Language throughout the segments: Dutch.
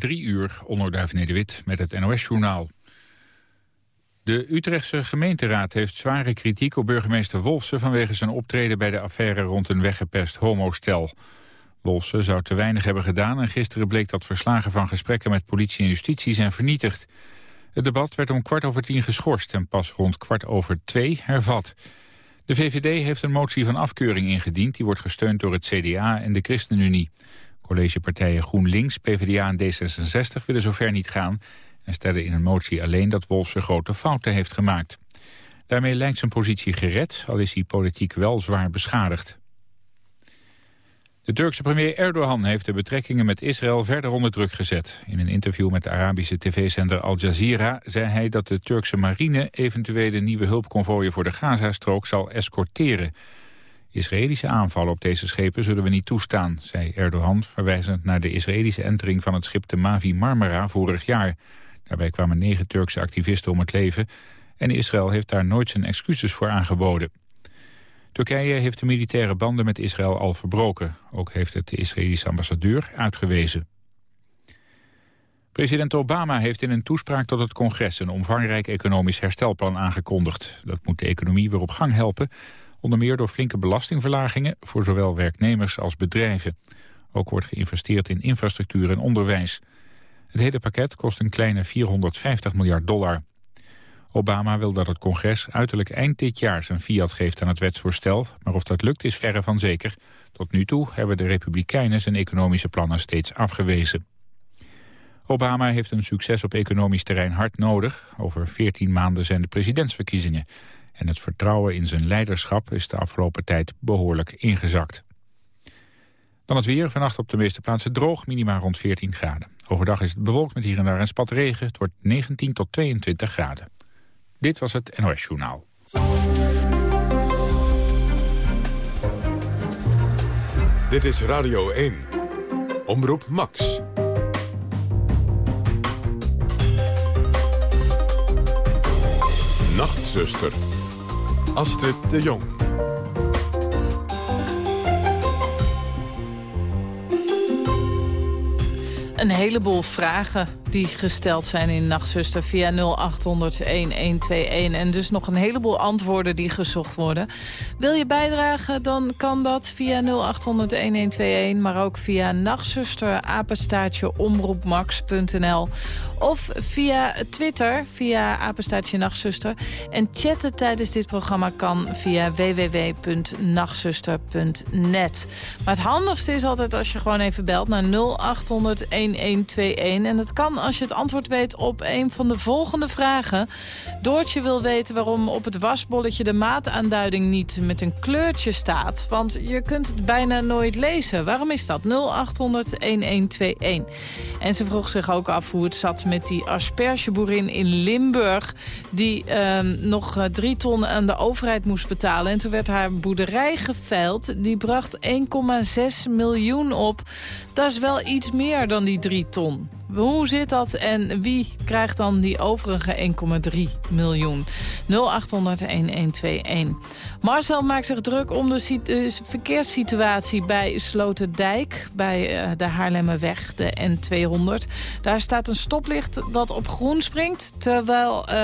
Drie uur, onderduif Nederwit met het NOS-journaal. De Utrechtse gemeenteraad heeft zware kritiek op burgemeester Wolfsen... vanwege zijn optreden bij de affaire rond een weggepest homostel. Wolfsen zou te weinig hebben gedaan... en gisteren bleek dat verslagen van gesprekken met politie en justitie zijn vernietigd. Het debat werd om kwart over tien geschorst... en pas rond kwart over twee hervat. De VVD heeft een motie van afkeuring ingediend... die wordt gesteund door het CDA en de ChristenUnie. Collegepartijen GroenLinks, PvdA en D66 willen zover niet gaan... en stellen in een motie alleen dat Wolfsen grote fouten heeft gemaakt. Daarmee lijkt zijn positie gered, al is hij politiek wel zwaar beschadigd. De Turkse premier Erdogan heeft de betrekkingen met Israël verder onder druk gezet. In een interview met de Arabische tv-zender Al Jazeera zei hij dat de Turkse marine eventuele nieuwe hulpconvooien voor de Gazastrook zal escorteren. Israëlische aanvallen op deze schepen zullen we niet toestaan, zei Erdogan, verwijzend naar de Israëlische entering van het schip de Mavi Marmara vorig jaar. Daarbij kwamen negen Turkse activisten om het leven en Israël heeft daar nooit zijn excuses voor aangeboden. Turkije heeft de militaire banden met Israël al verbroken. Ook heeft het de Israëlische ambassadeur uitgewezen. President Obama heeft in een toespraak tot het congres een omvangrijk economisch herstelplan aangekondigd. Dat moet de economie weer op gang helpen, onder meer door flinke belastingverlagingen voor zowel werknemers als bedrijven. Ook wordt geïnvesteerd in infrastructuur en onderwijs. Het hele pakket kost een kleine 450 miljard dollar. Obama wil dat het congres uiterlijk eind dit jaar zijn fiat geeft aan het wetsvoorstel, maar of dat lukt is verre van zeker. Tot nu toe hebben de Republikeinen zijn economische plannen steeds afgewezen. Obama heeft een succes op economisch terrein hard nodig. Over 14 maanden zijn de presidentsverkiezingen. En het vertrouwen in zijn leiderschap is de afgelopen tijd behoorlijk ingezakt. Dan het weer. Vannacht op de meeste plaatsen droog, minima rond 14 graden. Overdag is het bewolkt met hier en daar een spat regen. Het wordt 19 tot 22 graden. Dit was het NOS Journaal. Dit is Radio 1. Omroep Max. Nachtzuster. Astrid de Jong. Een heleboel vragen die gesteld zijn in Nachtzuster via 0800 1121. En dus nog een heleboel antwoorden die gezocht worden. Wil je bijdragen, dan kan dat via 0800 1121. Maar ook via nachtzuster. Of via Twitter, via apenstaatje nachtzuster. En chatten tijdens dit programma kan via www.nachtzuster.net. Maar het handigste is altijd als je gewoon even belt naar 0800 1121. En dat kan als je het antwoord weet op een van de volgende vragen. Doortje wil weten waarom op het wasbolletje de maataanduiding niet met een kleurtje staat. Want je kunt het bijna nooit lezen. Waarom is dat? 0800-1121. En ze vroeg zich ook af hoe het zat met die aspergeboerin in Limburg... die ehm, nog eh, drie ton aan de overheid moest betalen. En toen werd haar boerderij geveild. Die bracht 1,6 miljoen op. Dat is wel iets meer dan die drie ton. Hoe zit dat en wie krijgt dan die overige 1,3 miljoen? 0800-1121. Marcel maakt zich druk om de verkeerssituatie bij Sloterdijk... bij uh, de Haarlemmerweg, de N200. Daar staat een stoplicht dat op groen springt... terwijl uh,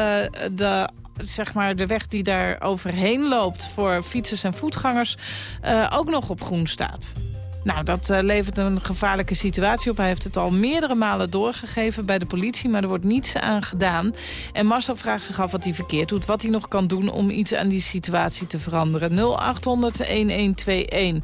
de zeg maar, de weg die daar overheen loopt voor fietsers en voetgangers uh, ook nog op groen staat. Nou, dat uh, levert een gevaarlijke situatie op. Hij heeft het al meerdere malen doorgegeven bij de politie, maar er wordt niets aan gedaan. En Marcel vraagt zich af wat hij verkeerd doet, wat hij nog kan doen om iets aan die situatie te veranderen. 0800 1121.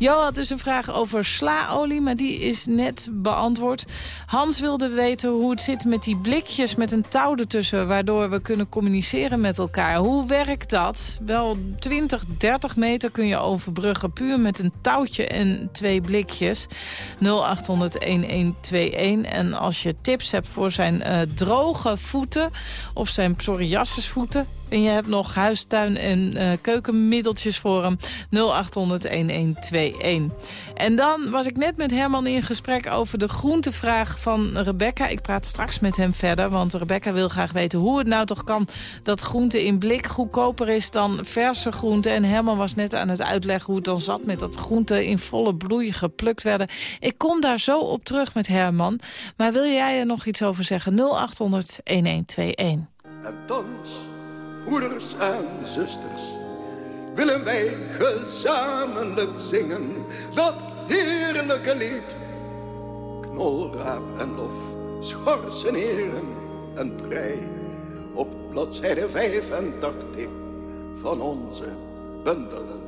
Jo had dus een vraag over slaolie, maar die is net beantwoord. Hans wilde weten hoe het zit met die blikjes met een touw ertussen... waardoor we kunnen communiceren met elkaar. Hoe werkt dat? Wel 20, 30 meter kun je overbruggen puur met een touwtje en twee blikjes. 0800-1121. En als je tips hebt voor zijn uh, droge voeten... of zijn psoriasisvoeten en je hebt nog huistuin- en uh, keukenmiddeltjes voor hem. 0800-1121. En dan was ik net met Herman in gesprek over de groentevraag van Rebecca. Ik praat straks met hem verder, want Rebecca wil graag weten hoe het nou toch kan... dat groente in blik goedkoper is dan verse groente. En Herman was net aan het uitleggen hoe het dan zat met dat groenten in volle bloei geplukt werden. Ik kom daar zo op terug met Herman. Maar wil jij er nog iets over zeggen? 0800 1121. En thans, broeders en zusters, willen wij gezamenlijk zingen dat heerlijke lied. Knolraap en lof, schorsen heren en prei, op bladzijde 85 van onze bundel.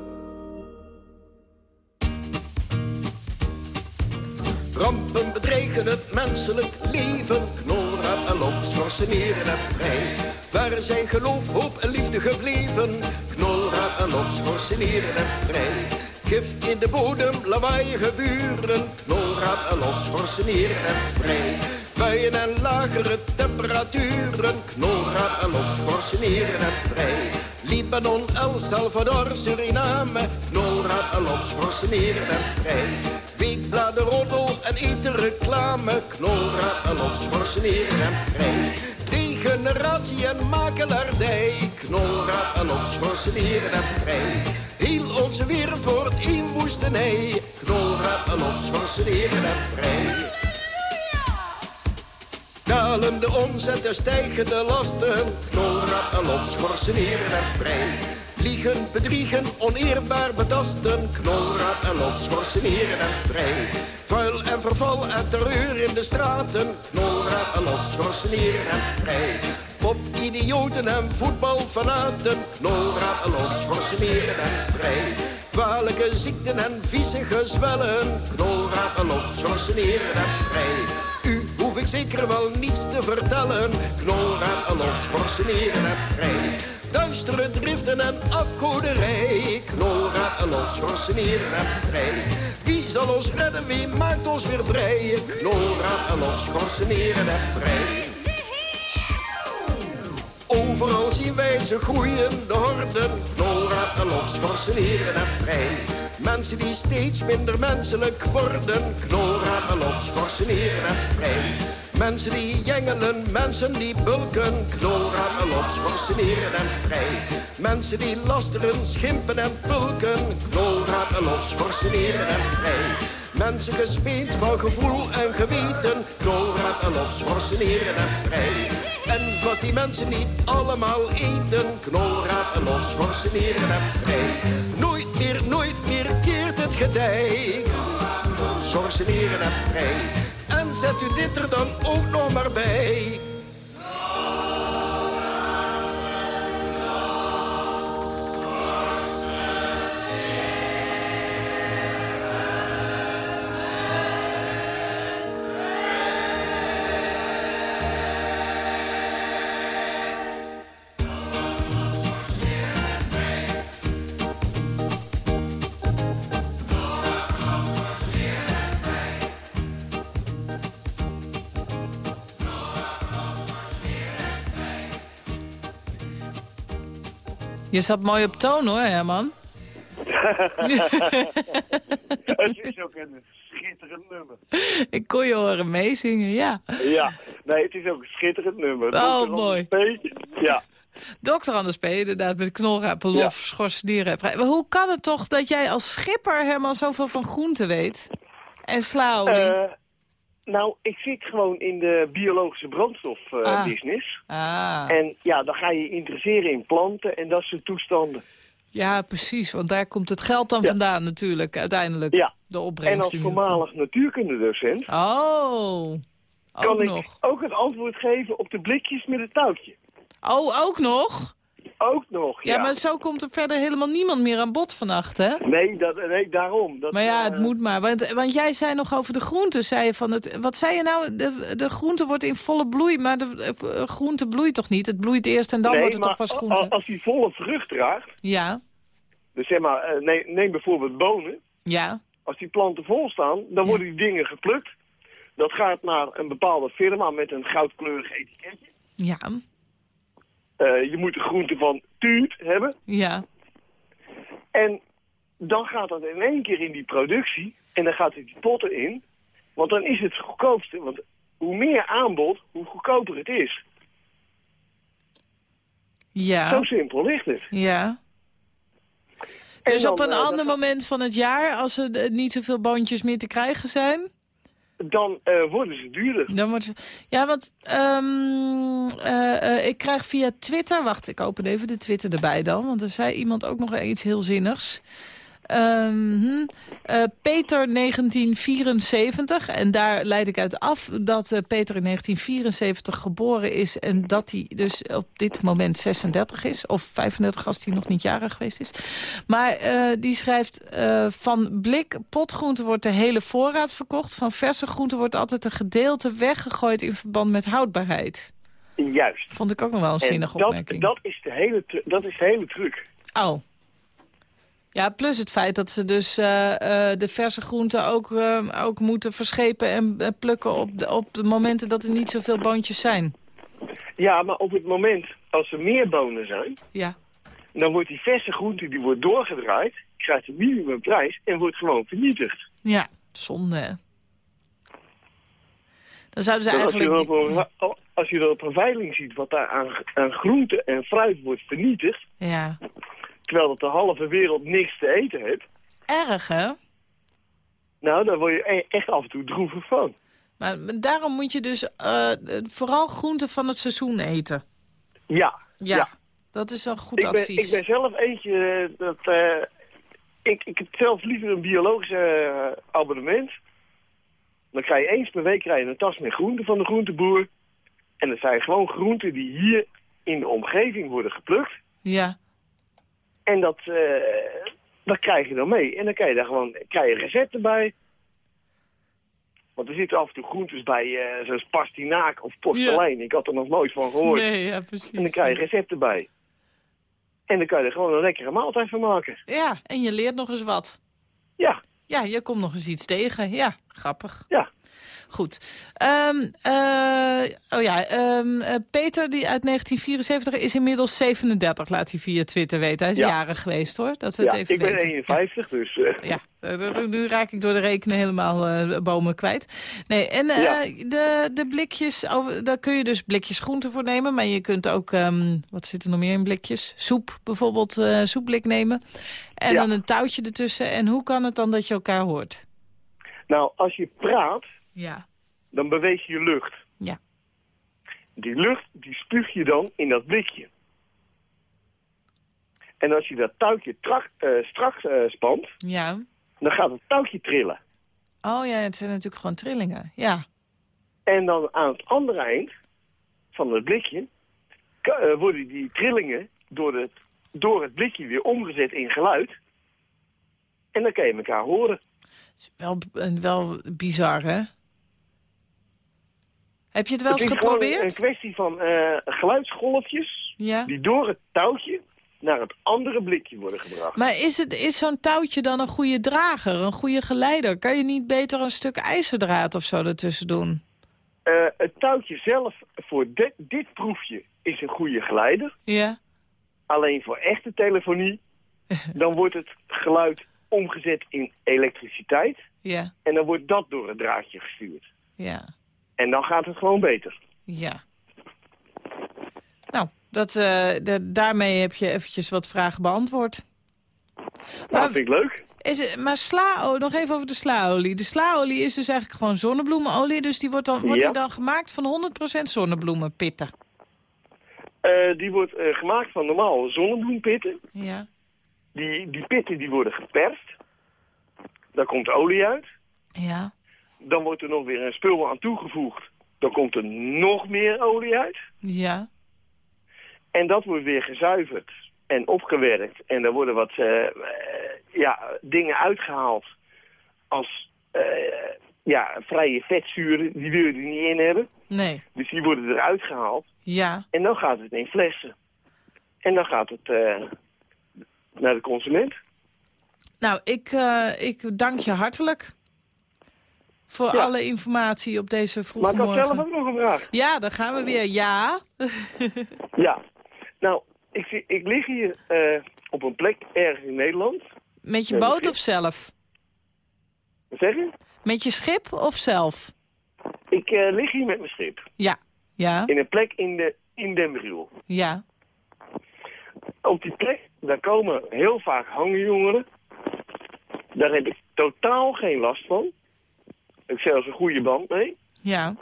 Rampen bedreigen het menselijk leven. Knolraad en schorseneren en prei. Waar zijn geloof, hoop en liefde gebleven? Knolraad en lof, schorseneren en prei. Gif in de bodem, lawaaiige buren. Knolraad en lof, schorseneren en prei. Buien en lagere temperaturen. Knolraad en schorseneren en prei. Libanon, El Salvador, Suriname. Knolraad en lof, en prei. Weekbladen, roddel en eten reclame. Knolraad en lof, schorseneren en prei. Degeneratie en makelaardij. Knolraad en lof, schorseneren en prei. Heel onze wereld wordt één woestenij. Knolraad en lof, schorseneren en prei. Dalende omzet en stijgende lasten. Knolraad en lof, schorseneren en prei. Liegen, bedriegen, oneerbaar betasten. Knolraad en lof, schorseneren en prei. Vuil en verval en terreur in de straten. Knolraad en lof, schorseneren en prei. Pop-idioten en voetbalfanaten. Knolraad en lof, schorseneren en prei. Kwalijke ziekten en vieze gezwellen. Knolraad en lof, schorseneren en prei. U hoef ik zeker wel niets te vertellen. Knolraad en lof, schorseneren en prei. Duistere driften en afgoderij. Knolraad en los, schorseneren en prei. Wie zal ons redden, wie maakt ons weer vrij? Knolraad en los, schorseneren en. Overal zien wij ze groeien, de horden. Knolraad en los, schorseneren en prei. Mensen die steeds minder menselijk worden. Knolraad en los, schorseneren en prei. Mensen die jengelen, mensen die bulken, knolraad en los, schorseneren en prei. Mensen die lasteren, schimpen en pulken, knolraad en los, schorseneren en prei. Mensen gespeend van gevoel en geweten, knolraad en los, schorseneren en prei. En wat die mensen niet allemaal eten, knolraad en los, schorseneren en prei. Nooit meer, nooit meer keert het getij, schorseneren en prei. En zet u dit er dan ook nog maar bij. Zat mooi op toon hoor, Herman. het is ook een schitterend nummer. Ik kon je horen meezingen, ja. Ja, nee, het is ook een schitterend nummer. Oh, mooi. Ja, Dokter Anders P, inderdaad, met knolrapen, lof, Ja. Maar hoe kan het toch dat jij als schipper helemaal zoveel van groenten weet? En slaolie? Eh, nou, ik zit gewoon in de biologische Ah. brandstofbusiness. ah, En ja, dan ga je interesseren in planten en dat soort toestanden. ja, precies, want daar komt het geld dan Ja. vandaan natuurlijk, uiteindelijk. Ja. De En opbrengst. als in- voormalig natuurkundedocent Oh, ook kan ik nog. ook het antwoord geven op de blikjes met het touwtje. Oh, ook nog? Ook nog, Ja, ja. maar zo komt er verder helemaal niemand meer aan bod vannacht, hè? Nee, dat, nee, daarom. Dat, Maar ja, het eh, moet maar. Want, want jij zei nog over de groenten. Zei je van het, wat zei je nou? De, de groente wordt in volle bloei. Maar de eh, groente bloeit toch niet? Het bloeit eerst en dan nee, wordt het maar toch pas groente? Als die volle vrucht draagt, Ja, dus zeg maar, eh, neem, neem bijvoorbeeld bonen. ja. Als die planten vol staan, dan Ja. worden die dingen geplukt. Dat gaat naar een bepaalde firma met een goudkleurig etiketje. Ja, eh, je moet de groente van tuut hebben. Ja. En dan gaat dat in één keer in die productie. En dan gaat het die potten in. Want dan is het goedkoopste. Want hoe meer aanbod, hoe goedkoper het is. Ja. Zo simpel ligt het. Ja. En Dus dan, op een eh, ander moment van het jaar, als er eh, niet zoveel boontjes meer te krijgen zijn... Dan eh, worden ze duurder. Dan wordt ze... Ja, want ehm, eh, eh, ik krijg via Twitter... Wacht, ik open even de Twitter erbij dan. Want er zei iemand ook nog iets heel zinnigs. Ehm, hm, eh, Peter 1974. En daar leid ik uit af dat eh, Peter in 1974 geboren is... en dat hij dus op dit moment 36 is. Of 35 als hij nog niet jarig geweest is. Maar eh, die schrijft... van blik potgroente wordt de hele voorraad verkocht. Van verse groenten wordt altijd een gedeelte weggegooid... in verband met houdbaarheid. Juist. Vond ik ook nog wel een En zinnige dat, opmerking. dat, is de hele, dat is de hele truc. Oh. Ja, plus het feit dat ze dus eh, eh, de verse groenten ook, eh, ook moeten verschepen en plukken op de, op de momenten dat er niet zoveel boontjes zijn. Ja, maar op het moment als er meer bonen zijn... Ja. dan wordt die verse groente die wordt doorgedraaid... krijgt een minimumprijs en wordt gewoon vernietigd. Ja, zonde. Dan zouden ze Dus als, je eigenlijk... op als je dan op een veiling ziet wat daar aan, aan groente en fruit wordt vernietigd... Ja. Terwijl dat de halve wereld niks te eten heeft... Erg, hè? nou, daar word je e- echt af en toe droevig van. Maar daarom moet je dus eh, vooral groenten van het seizoen eten. Ja, Ja, Ja. dat is een goed ik, ben, advies. ik ben zelf eentje eh, dat... eh, ik, ik heb zelf liever een biologisch abonnement. Dan krijg je eens per week krijg je een tas met groenten van de groenteboer. En dat zijn gewoon groenten die hier in de omgeving worden geplukt. Ja, En dat, eh, dat krijg je dan mee. En dan krijg je daar gewoon krijg je recepten bij. Want er zitten af en toe groentes bij, eh, zoals pastinaak of porselein. Ik had er nog nooit van gehoord. nee, ja, precies. En dan krijg je recepten bij. En dan kan je er gewoon een lekkere maaltijd van maken. Ja, en je leert nog eens wat. Ja, Ja, je komt nog eens iets tegen. Ja, grappig. ja. Goed. Ehm, eh, oh ja, ehm, eh, Peter die uit 1974 is inmiddels 37, laat hij via Twitter weten. Hij is Ja. jarig geweest hoor, dat we het ja even ik ben weten. 51, dus... eh, Ja, nu raak ik door de rekenen helemaal bomen kwijt. Nee, en de, de blikjes, over, daar kun je dus blikjes groenten voor nemen. Maar je kunt ook, ehm, wat zit er nog meer in blikjes? Soep bijvoorbeeld, soepblik nemen. En dan een touwtje ertussen. En hoe kan het dan dat je elkaar hoort? Nou, als je praat, Ja. dan beweeg je lucht. Ja. Die lucht, die spuug je dan in dat blikje. En als je dat touwtje trak, eh, strak eh, spant, Ja. dan gaat het touwtje trillen. Oh ja, het zijn natuurlijk gewoon trillingen. Ja. En dan aan het andere eind van het blikje eh, worden die trillingen door het, door het blikje weer omgezet in geluid. En dan kan je elkaar horen. Het is wel, wel bizar, hè? Heb je het wel het eens is gewoon een, geprobeerd? een kwestie van eh, geluidsgolfjes Ja. die door het touwtje naar het andere blikje worden gebracht. Maar is, het, is zo'n touwtje dan een goede drager, een goede geleider? Kan je niet beter een stuk ijzerdraad of zo ertussen doen? Eh, het touwtje zelf voor dit, dit proefje is een goede geleider. Ja. Alleen voor echte telefonie, dan wordt het geluid omgezet in elektriciteit. Ja. En dan wordt dat door het draadje gestuurd. Ja. En dan gaat het gewoon beter. Ja. Nou, dat, eh, de- daarmee heb je eventjes wat vragen beantwoord. Nou, Maar- dat vind ik leuk. Is het, maar slaolie, nog even over de slaolie. De slaolie is dus eigenlijk gewoon zonnebloemenolie. Dus die wordt dan, wordt Ja. die dan gemaakt van 100% zonnebloemenpitten. Eh, die wordt eh, gemaakt van normaal zonnebloempitten. Ja. Die, die pitten die worden geperst. Daar komt olie uit. Ja. Dan wordt er nog weer een spul aan toegevoegd. Dan komt er nog meer olie uit. Ja. En dat wordt weer gezuiverd en opgewerkt. En er worden wat eh, eh, ja, dingen uitgehaald als eh, ja, vrije vetzuren. Die wil je er niet in hebben. Nee. Dus die worden eruit gehaald. Ja. En dan gaat het in flessen. En dan gaat het naar de consument. Nou, ik, ik dank je hartelijk. Voor Ja. alle informatie op deze Maar vroege ik had zelf morgen. ook nog een vraag. Ja, dan gaan we weer. Ja. Ja. Nou, ik, ik lig hier eh, op een plek ergens in Nederland. Met je boot of zelf? Wat zeg je? Met je schip of zelf? Ik eh, lig hier met mijn schip. Ja. Ja. In een plek in, de, in Den Briel. Ja. Op die plek, daar komen heel vaak hangjongeren. Daar heb ik totaal geen last van. Ik heb zelfs een goede band mee. Ja.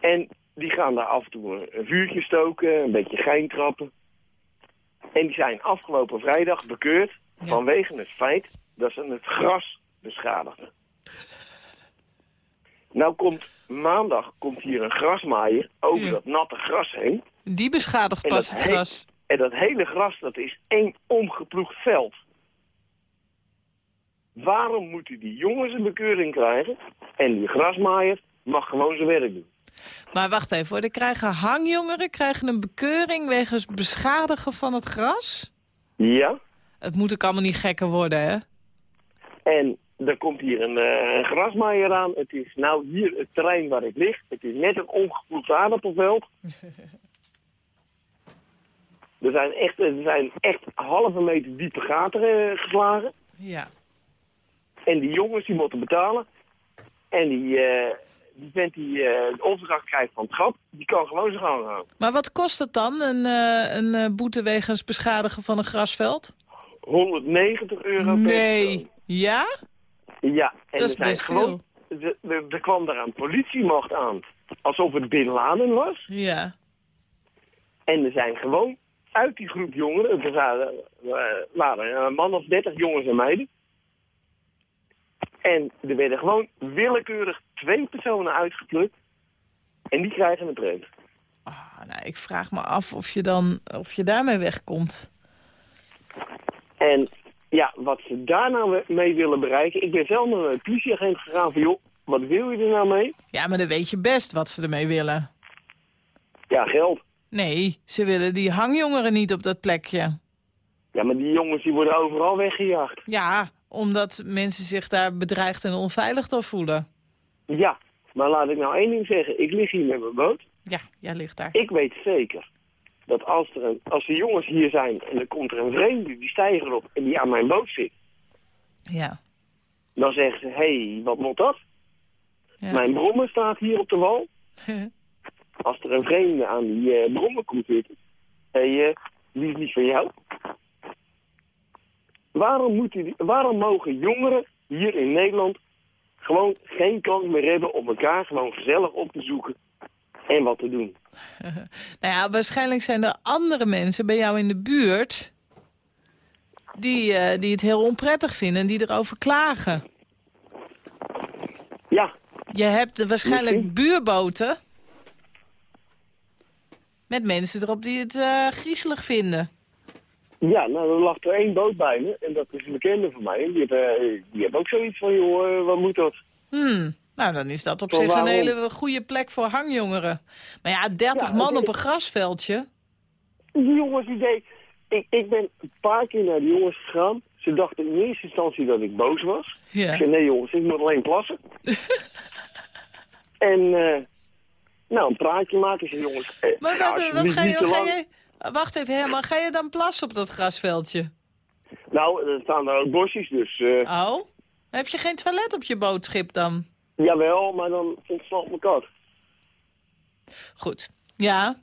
En die gaan daar af en toe een- vuurtje stoken, een beetje gein trappen. En die zijn afgelopen vrijdag bekeurd Ja. vanwege het feit dat ze het gras beschadigen. Nou komt maandag komt hier een grasmaaier over Ja. dat natte gras heen. Die beschadigt pas het gras. En dat hele gras, dat is één omgeploegd veld. Waarom moeten die jongens een bekeuring krijgen en die grasmaaier mag gewoon zijn werk doen? Maar wacht even hoor. Er krijgen hangjongeren krijgen een bekeuring wegens beschadigen van het gras? Ja, Het moet ook allemaal niet gekker worden, hè? en er komt hier een, eh, een grasmaaier aan. Het is nou hier het terrein waar ik lig. Het is net een omgeploegd aardappelveld. Er zijn echt, er zijn echt halve meter diepe gaten eh, geslagen. Ja. En die jongens die moeten betalen. En die, eh die vent die eh de opdracht krijgt van het gat, die kan gewoon zijn gang gaan. Maar wat kost het dan, een, eh, een boete wegens beschadigen van een grasveld? 190 euro Nee. Ja? Ja, en Dat is best gewoon, er, kwam daar een politiemacht aan. Alsof het Bin Laden was. Ja. En er zijn gewoon uit die groep jongeren, er waren, waren een man of 30 jongens en meiden. En er werden gewoon willekeurig twee personen uitgeplukt. En die krijgen een preet. Ah, nou, ik vraag me af of je, dan, of je daarmee wegkomt. En ja, wat ze daar nou mee willen bereiken... Ik ben zelf naar een politieagent gegaan van... joh, wat wil je er nou mee? Ja, maar dan weet je best wat ze ermee willen. Ja, geld. Nee, ze willen die hangjongeren niet op dat plekje. Ja, maar die jongens die worden overal weggejaagd. Ja, omdat mensen zich daar bedreigd en onveilig door voelen. Ja, maar laat ik nou één ding zeggen. Ik lig hier met mijn boot. Ja, jij ligt daar. Ik weet zeker dat als, er een, als de jongens hier zijn... en er komt er een vreemde, die stijgt erop en die aan mijn boot zit... Ja. dan zeggen ze, hé, hey, wat moet dat? ja. Mijn brommer staat hier op de wal. Als er een vreemde aan die eh brommer komt zitten... hé, hey, eh, die is niet van jou. Waarom, moeten die, waarom mogen jongeren hier in Nederland gewoon geen kans meer hebben om elkaar gewoon gezellig op te zoeken en wat te doen? nou ja, waarschijnlijk zijn er andere mensen bij jou in de buurt... die, eh, die het heel onprettig vinden en die erover klagen. Ja, Je hebt waarschijnlijk Misschien. buurboten... met mensen erop die het eh, griezelig vinden. Ja, nou, er lag er één boot bij me en dat is een bekende van mij. Die heeft, eh, die heeft ook zoiets van, joh, eh, wat moet dat? Hmm. Nou, dan is dat op zich een hele goede plek voor hangjongeren. Maar ja, 30 Ja, man op een grasveldje. Die jongens die deed... Ik, ik ben een paar keer naar die jongens gegaan. Ze dachten in eerste instantie dat ik boos was. Ja. Ik zei, nee jongens, ik moet alleen plassen. en, eh, nou, een praatje maken. Zei, jongens, Maar wat, wat ga je, ga lang. Wacht even, Herman. Ga je dan plassen op dat grasveldje? Nou, er staan daar ook bosjes, dus eh, Oh? Heb je geen toilet op je bootschip dan? jawel, maar dan ontsnapt mijn kat. Goed. Ja?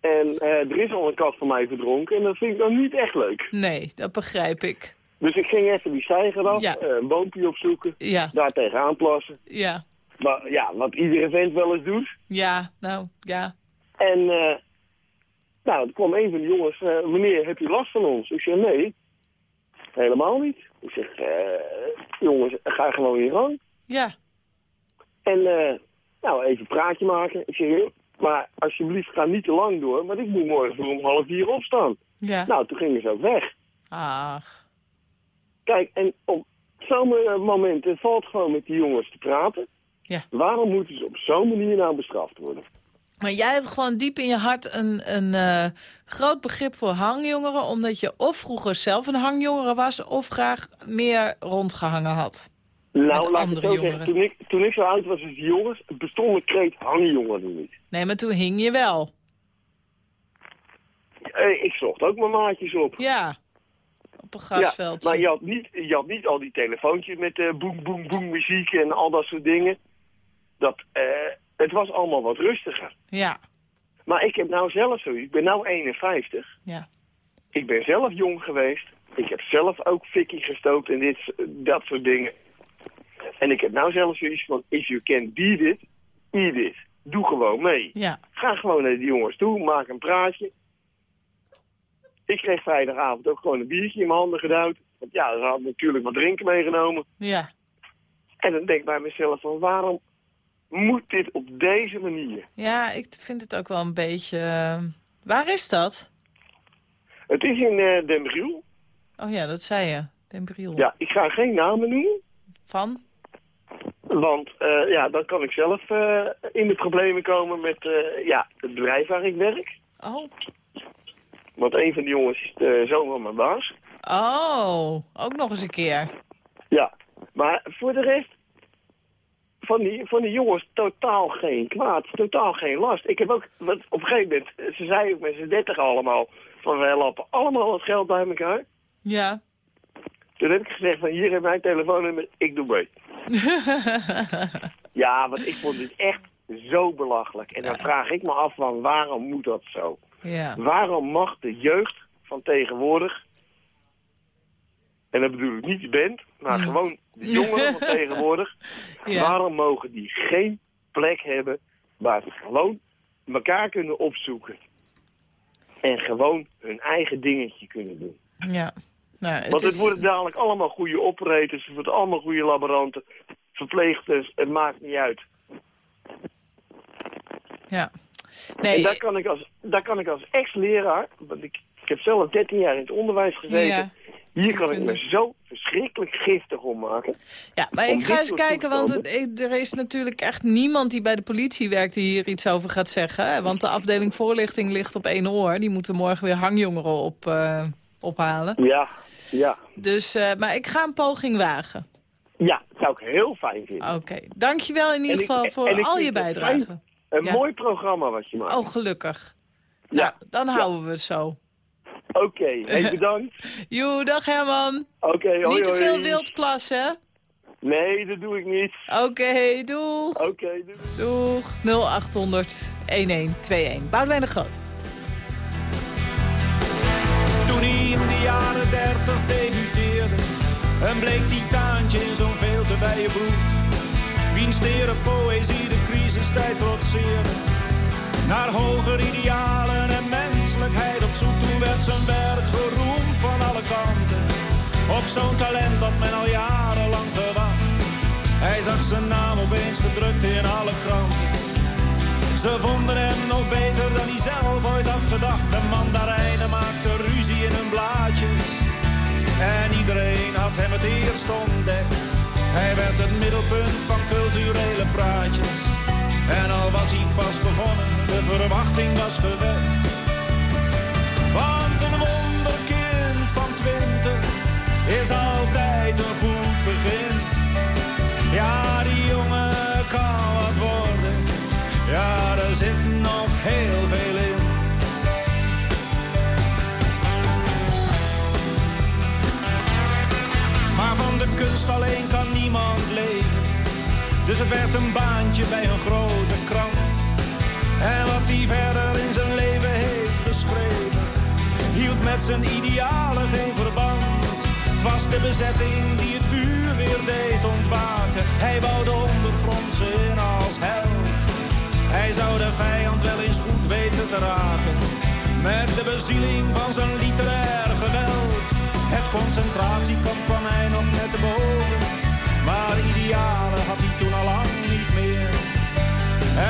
En eh, er is al een kat van mij verdronken en dat vind ik dan niet echt leuk. Nee, dat begrijp ik. Dus ik ging even die steiger af, Ja. eh, een boompje opzoeken, Ja, daar tegenaan plassen. ja, Maar ja, wat iedere vent wel eens doet. ja, nou, ja. En eh, nou, er kwam een van de jongens, eh, meneer, heb je last van ons? Ik zeg, nee, helemaal niet. Ik zeg, eh, jongens, ga gewoon je gang. Ja, En eh, nou, even een praatje maken. Ik zeg, maar alsjeblieft ga niet te lang door, want ik moet morgen om half vier opstaan. ja. Nou, toen gingen ze ook weg. Ach, Kijk, en op zo'n moment valt gewoon met die jongens te praten. Ja. Waarom moeten ze op zo'n manier nou bestraft worden? Maar jij hebt gewoon diep in je hart een, een eh, groot begrip voor hangjongeren... omdat je of vroeger zelf een hangjongere was... of graag meer rondgehangen had. Nou, Met laat ik het zeggen. Toen ik, toen ik zo oud was als die jongens, bestond de kreet hangjongeren niet. Nee, maar toen hing je wel. Eh, ik zocht ook mijn maatjes op. Ja, op een Ja, grasveldje. maar je had, niet, je had niet al die telefoontjes met eh boem, boem, boem muziek en al dat soort dingen. Dat, eh, het was allemaal wat rustiger. Ja, Maar ik heb nou zelf zo, ik ben nou 51. ja. Ik ben zelf jong geweest. Ik heb zelf ook fikkie gestookt en dit, dat soort dingen. En ik heb nou zelf zoiets van, if you can beat it, eat it. Doe gewoon mee. Ja, Ga gewoon naar die jongens toe, maak een praatje. Ik kreeg vrijdagavond ook gewoon een biertje in mijn handen gedouwd. Want ja, ze hadden natuurlijk wat drinken meegenomen. ja. En dan denk ik bij mezelf van, waarom moet dit op deze manier? Ja, ik vind het ook wel een beetje... eh, Waar is dat? Het is in eh Den Briel. Oh ja, dat zei je. Den Briel. Ja, ik ga geen namen noemen. Van? Want eh, ja, dan kan ik zelf in de problemen komen met ja, het bedrijf waar ik werk. Oh. Want een van die jongens is de zoon van mijn baas. Oh, ook nog eens een keer. Ja, maar voor de rest van die, van die jongens totaal geen kwaad, totaal geen last. Ik heb ook, want op een gegeven moment, ze zeiden ook met z'n dertig allemaal, van wij lappen allemaal wat geld bij elkaar. Ja. Toen heb ik gezegd van hier heb mijn telefoonnummer, ik doe mee. Ja, want ik vond dit echt zo belachelijk. En dan vraag ik me af van waarom moet dat zo? ja. Waarom mag de jeugd van tegenwoordig, en dat bedoel ik niet de band, maar Mm. gewoon de jongeren van tegenwoordig, Ja. waarom mogen die geen plek hebben waar ze gewoon elkaar kunnen opzoeken en gewoon hun eigen dingetje kunnen doen? Ja. Nou, het Want het is... worden dadelijk allemaal goede operators, het worden allemaal goede laboranten, verpleegsters, het maakt niet uit. Ja. En Nee, daar kan ik als, daar kan ik als ex-leraar, want ik, ik heb zelf 13 jaar in het onderwijs gezeten, hier kan ik me zo verschrikkelijk giftig om maken. ja, maar ik ga eens kijken, want het, er is natuurlijk echt niemand die bij de politie werkt die hier iets over gaat zeggen. Want de afdeling voorlichting ligt op één oor. Die moeten morgen weer hangjongeren op, eh, ophalen. Ja, ja. Dus, eh, maar ik ga een poging wagen. Ja, dat zou ik heel fijn vinden. Oké, dankjewel in ieder geval en voor ik al je bijdrage. Een ja. mooi programma wat je maakt. Oh, gelukkig. Ja. Nou, dan houden we het zo. Oké, hey, bedankt. Joe, dag Herman. Oké, hoi Niet te veel wildplassen, hè? Nee, dat doe ik niet. Oké, doeg. Oké, doei. Doeg. 0800 1121. Boudewijn de Groot. Toen hij in de jaren dertig debuteerde, een bleek titaantje in zo'n veel te wijde broek. Wiens tere poëzie de crisistijd trotseerde. Naar hoger idealen en menselijkheid op zoek. Werd zijn werk geroemd van alle kanten. Op zo'n talent dat men al jarenlang gewacht. Hij zag zijn naam opeens gedrukt in alle kranten. Ze vonden hem nog beter dan hij zelf ooit had gedacht. De mandarijnen maakten ruzie in hun blaadjes. En iedereen had hem het eerst ontdekt. Hij werd het middelpunt van culturele praatjes. En al was hij pas begonnen, de verwachting was gewekt. Twintig is altijd een goed begin. Ja, die jongen kan wat worden. Ja, er zit nog heel veel in. Maar van de kunst alleen kan niemand leven. Dus het werd een baantje bij een grote krant. En wat hij verder in zijn leven heeft geschreven, met zijn idealen geen verband. Het was de bezetting die het vuur weer deed ontwaken. Hij wou de in als held. Hij zou de vijand wel eens goed weten te raken. Met de bezieling van zijn literair geweld. Het concentratiekamp kwam hij nog net te boven. Maar idealen had hij toen al lang niet meer.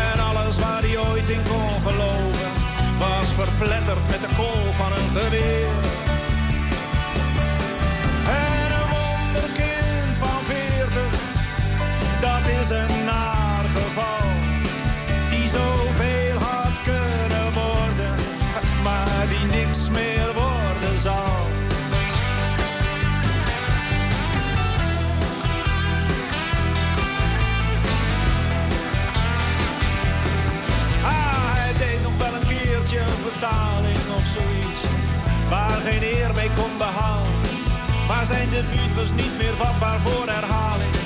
En alles waar hij ooit in kon geloven. Was verpletterd met de kool geweer. En een wonderkind van veertig, dat is een zijn debuut was niet meer vatbaar voor herhaling.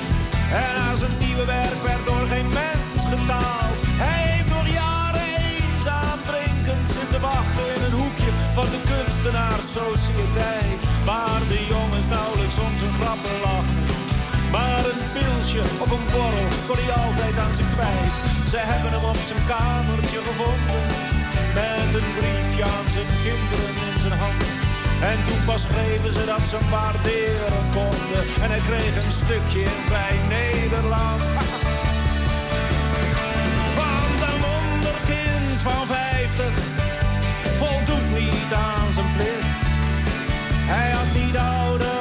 En aan zijn nieuwe werk werd door geen mens getaald. Hij heeft nog jaren eenzaam drinkend zitten wachten in een hoekje van de kunstenaarssociëteit. Waar de jongens nauwelijks om zijn grappen lachen. Maar een pilsje of een borrel kon hij altijd aan ze kwijt. Ze hebben hem op zijn kamertje gevonden. Met een briefje aan zijn kinderen in zijn hand. En toen pas schreven ze dat ze hem waarderen konden. En hij kreeg een stukje in vrij Nederland. Want een wonderkind van 50 voldoet niet aan zijn plicht. Hij had niet ouder